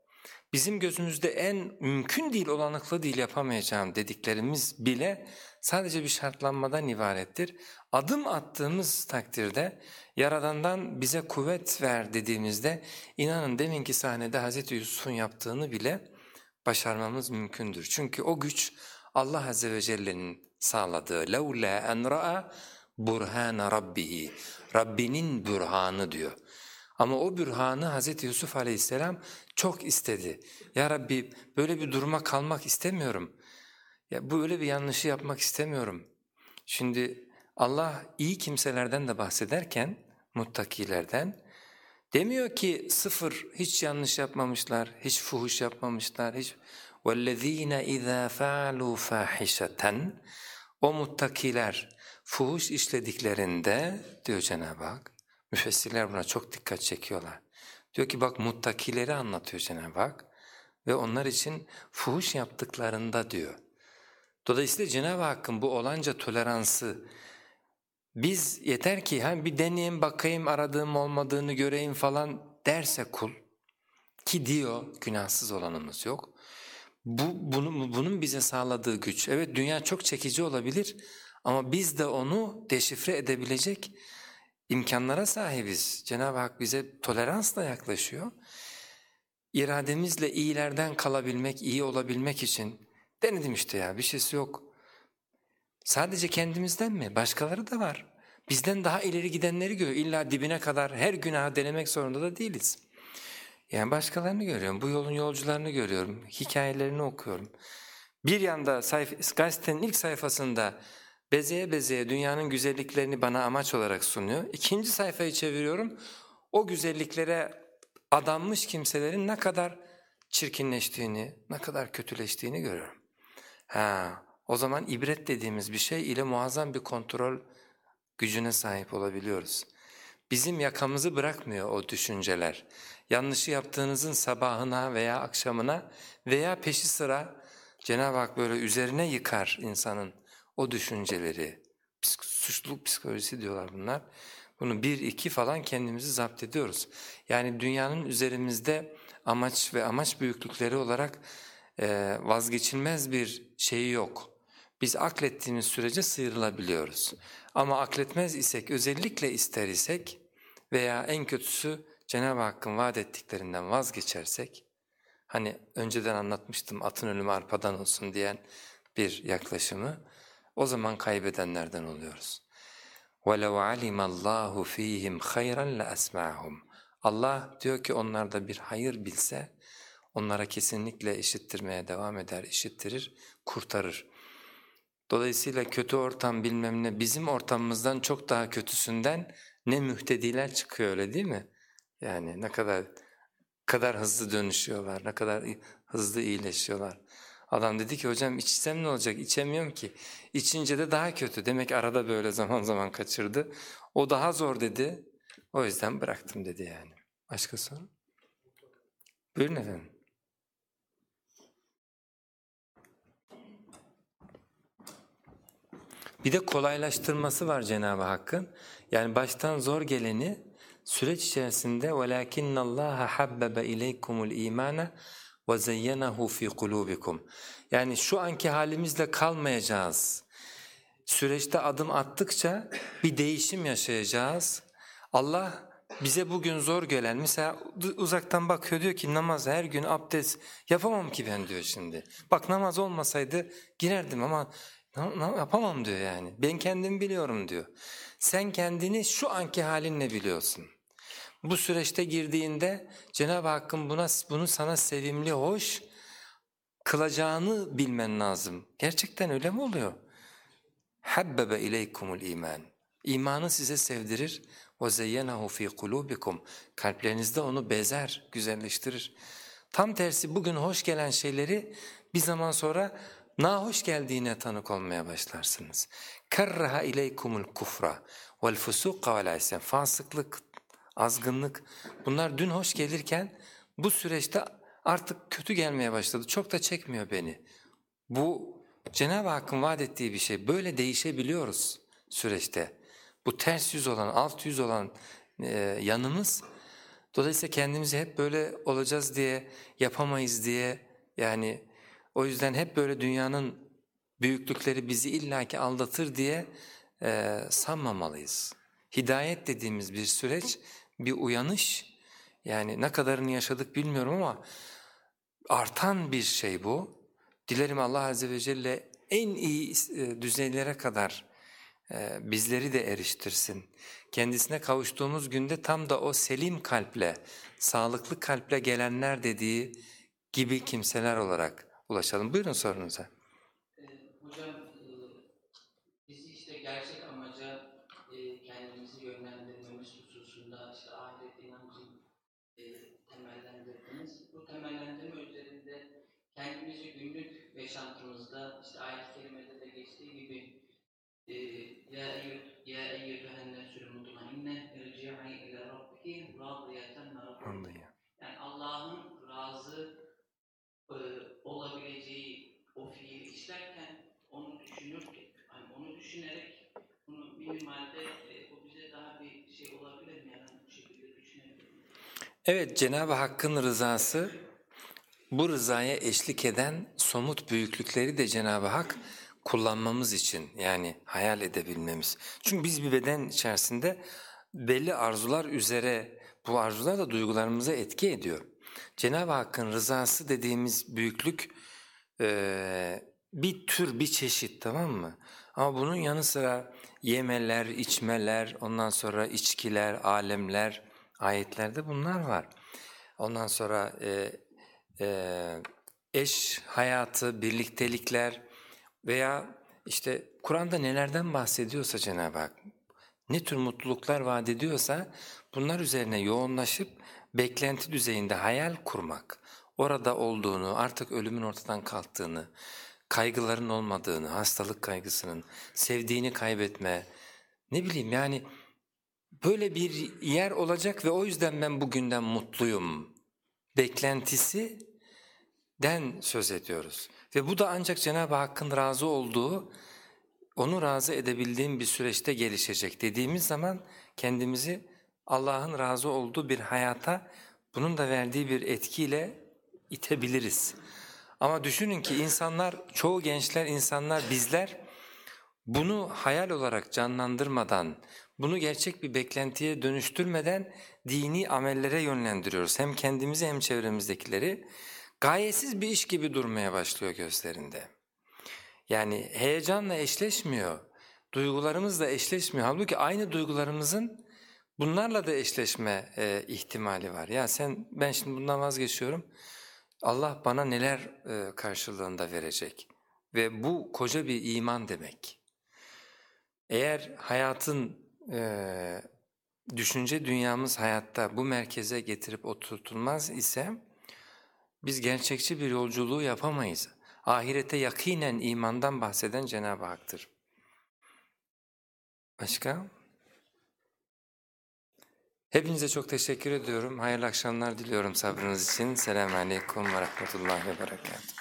bizim gözümüzde en mümkün değil olanlıkla değil yapamayacağım dediklerimiz bile sadece bir şartlanmadan ibarettir. Adım attığımız takdirde Yaradan'dan bize kuvvet ver dediğimizde inanın deminki sahnede Hz. Yusuf'un yaptığını bile başarmamız mümkündür. Çünkü o güç Allah Azze ve Celle'nin sağladığı لَوْلَا اَنْ رَأَى burhana rabbihi. Rabbinin bürhanı diyor. Ama o bürhanı Hz. Yusuf aleyhisselam çok istedi. Ya Rabbi böyle bir duruma kalmak istemiyorum. Ya böyle bir yanlışı yapmak istemiyorum. Şimdi Allah iyi kimselerden de bahsederken muttakilerden demiyor ki sıfır hiç yanlış yapmamışlar, hiç fuhuş yapmamışlar, hiç وَالَّذ۪ينَ اِذَا فَعَلُوا فَاحِشَةً O muttakiler fuhuş işlediklerinde diyor Cenab-ı Hak, müfessirler buna çok dikkat çekiyorlar. Diyor ki bak muttakileri anlatıyor Cenab-ı Hak ve onlar için fuhuş yaptıklarında diyor. Dolayısıyla Cenab-ı Hakk'ın bu olanca toleransı biz yeter ki hem bir deneyeyim bakayım aradığım olmadığını göreyim falan derse kul ki diyor günahsız olanımız yok. Bu, bunu, bunun bize sağladığı güç. Evet dünya çok çekici olabilir ama biz de onu deşifre edebilecek imkanlara sahibiz. Cenab-ı Hak bize toleransla yaklaşıyor. İrademizle iyilerden kalabilmek, iyi olabilmek için denedim işte ya bir şeysi yok. Sadece kendimizden mi? Başkaları da var. Bizden daha ileri gidenleri görüyor. İlla dibine kadar her günahı denemek zorunda da değiliz. Yani başkalarını görüyorum, bu yolun yolcularını görüyorum, hikayelerini okuyorum. Bir yanda sayfa, gazetenin ilk sayfasında bezeye bezeye dünyanın güzelliklerini bana amaç olarak sunuyor. İkinci sayfayı çeviriyorum, o güzelliklere adanmış kimselerin ne kadar çirkinleştiğini, ne kadar kötüleştiğini görüyorum. Ha, o zaman ibret dediğimiz bir şey ile muazzam bir kontrol gücüne sahip olabiliyoruz. Bizim yakamızı bırakmıyor o düşünceler. Yanlışı yaptığınızın sabahına veya akşamına veya peşi sıra Cenab-ı Hak böyle üzerine yıkar insanın o düşünceleri. Suçluluk psikolojisi diyorlar bunlar. Bunu bir iki falan kendimizi zapt ediyoruz. Yani dünyanın üzerimizde amaç ve amaç büyüklükleri olarak e, vazgeçilmez bir şeyi yok. Biz aklettiğimiz sürece sıyrılabiliyoruz. Ama akletmez isek, özellikle ister isek veya en kötüsü Cenab-ı Hakk'ın vaat ettiklerinden vazgeçersek, hani önceden anlatmıştım atın ölümü arpadan olsun diyen bir yaklaşımı, o zaman kaybedenlerden oluyoruz. وَلَوْ عَلِمَ اللّٰهُ ف۪يهِمْ خَيْرًا لَأَسْمَعَهُمْ Allah diyor ki onlarda bir hayır bilse, onlara kesinlikle işittirmeye devam eder, işittirir, kurtarır. Dolayısıyla kötü ortam bilmem ne bizim ortamımızdan çok daha kötüsünden ne mühtediler çıkıyor öyle değil mi? Yani ne kadar kadar hızlı dönüşüyorlar, ne kadar hızlı iyileşiyorlar. Adam dedi ki hocam içsem ne olacak? İçemiyorum ki. İçince de daha kötü. Demek arada böyle zaman zaman kaçırdı. O daha zor dedi. O yüzden bıraktım dedi yani. Başka soru? Buyurun efendim. Bir de kolaylaştırması var Cenab-ı Hakk'ın. Yani baştan zor geleni süreç içerisinde وَلَاكِنَّ اللّٰهَ حَبَّبَ اِلَيْكُمُ الْا۪يمَانَ وَزَيَّنَهُ ف۪ي قُلُوبِكُمْ Yani şu anki halimizle kalmayacağız. Süreçte adım attıkça bir değişim yaşayacağız. Allah bize bugün zor gelen, mesela uzaktan bakıyor diyor ki namaz her gün abdest yapamam ki ben diyor şimdi. Bak namaz olmasaydı girerdim ama yapamam diyor yani. Ben kendim biliyorum diyor. Sen kendini şu anki halinle biliyorsun. Bu süreçte girdiğinde Cenab-ı Hakk'ın buna, bunu sana sevimli, hoş kılacağını bilmen lazım. Gerçekten öyle mi oluyor? Habbebe ileykumul iman. İmanı size sevdirir. O zeyyenahu fi kulubikum. Kalplerinizde onu bezer, güzelleştirir. Tam tersi bugün hoş gelen şeyleri bir zaman sonra nahoş geldiğine tanık olmaya başlarsınız. Kerraha ileykumul kufra vel fusuqa vel Fasıklık, azgınlık bunlar dün hoş gelirken bu süreçte artık kötü gelmeye başladı. Çok da çekmiyor beni. Bu Cenab-ı Hakk'ın vaat ettiği bir şey. Böyle değişebiliyoruz süreçte. Bu ters yüz olan, alt yüz olan e, yanımız dolayısıyla kendimizi hep böyle olacağız diye, yapamayız diye yani o yüzden hep böyle dünyanın büyüklükleri bizi illaki aldatır diye e, sanmamalıyız. Hidayet dediğimiz bir süreç, bir uyanış yani ne kadarını yaşadık bilmiyorum ama artan bir şey bu. Dilerim Allah Azze ve Celle en iyi e, düzeylere kadar e, bizleri de eriştirsin. Kendisine kavuştuğumuz günde tam da o selim kalple, sağlıklı kalple gelenler dediği gibi kimseler olarak ulaşalım. Buyurun sorunuza. Ee, hocam e, bizi işte gerçek amaca e, kendimizi yönlendirmemiz hususunda işte ahiret inancını e, temellendirdiniz. Bu temellendirme üzerinde kendimizi günlük yaşantımızda işte ayet-i kerimede de geçtiği gibi e, ya eyyüh ya eyyühen nesül mutmainne irci'i merdiyye. Yani Allah'ın razı e, olabileceği o fiili işlerken onu düşünürken, hani onu düşünerek bunu minimalde e, bu bize daha bir şey olabilir mi? Yani bu şekilde düşünebilir? Evet Cenab-ı Hakk'ın rızası bu rızaya eşlik eden somut büyüklükleri de Cenab-ı Hak kullanmamız için yani hayal edebilmemiz. Çünkü biz bir beden içerisinde belli arzular üzere bu arzular da duygularımıza etki ediyor. Cenab-ı Hakk'ın rızası dediğimiz büyüklük e, bir tür bir çeşit tamam mı? Ama bunun yanı sıra yemeler, içmeler, ondan sonra içkiler, alemler, ayetlerde bunlar var. Ondan sonra e, e, eş hayatı, birliktelikler veya işte Kur'an'da nelerden bahsediyorsa Cenab-ı Hak, ne tür mutluluklar vaat ediyorsa bunlar üzerine yoğunlaşıp beklenti düzeyinde hayal kurmak, orada olduğunu, artık ölümün ortadan kalktığını, kaygıların olmadığını, hastalık kaygısının, sevdiğini kaybetme, ne bileyim yani böyle bir yer olacak ve o yüzden ben bugünden mutluyum beklentisi den söz ediyoruz. Ve bu da ancak Cenab-ı Hakk'ın razı olduğu, onu razı edebildiğim bir süreçte gelişecek dediğimiz zaman kendimizi Allah'ın razı olduğu bir hayata bunun da verdiği bir etkiyle itebiliriz. Ama düşünün ki insanlar, çoğu gençler, insanlar, bizler bunu hayal olarak canlandırmadan, bunu gerçek bir beklentiye dönüştürmeden dini amellere yönlendiriyoruz. Hem kendimizi hem çevremizdekileri. Gayesiz bir iş gibi durmaya başlıyor gözlerinde. Yani heyecanla eşleşmiyor, duygularımızla eşleşmiyor. Halbuki aynı duygularımızın bunlarla da eşleşme e, ihtimali var. Ya sen ben şimdi bundan vazgeçiyorum. Allah bana neler e, karşılığında verecek? Ve bu koca bir iman demek. Eğer hayatın e, düşünce dünyamız hayatta bu merkeze getirip oturtulmaz ise biz gerçekçi bir yolculuğu yapamayız. Ahirete yakinen imandan bahseden Cenab-ı Hak'tır. Başka? Hepinize çok teşekkür ediyorum. Hayırlı akşamlar diliyorum sabrınız için. Selamun Aleyküm ve Rahmetullahi ve Berekatuhu.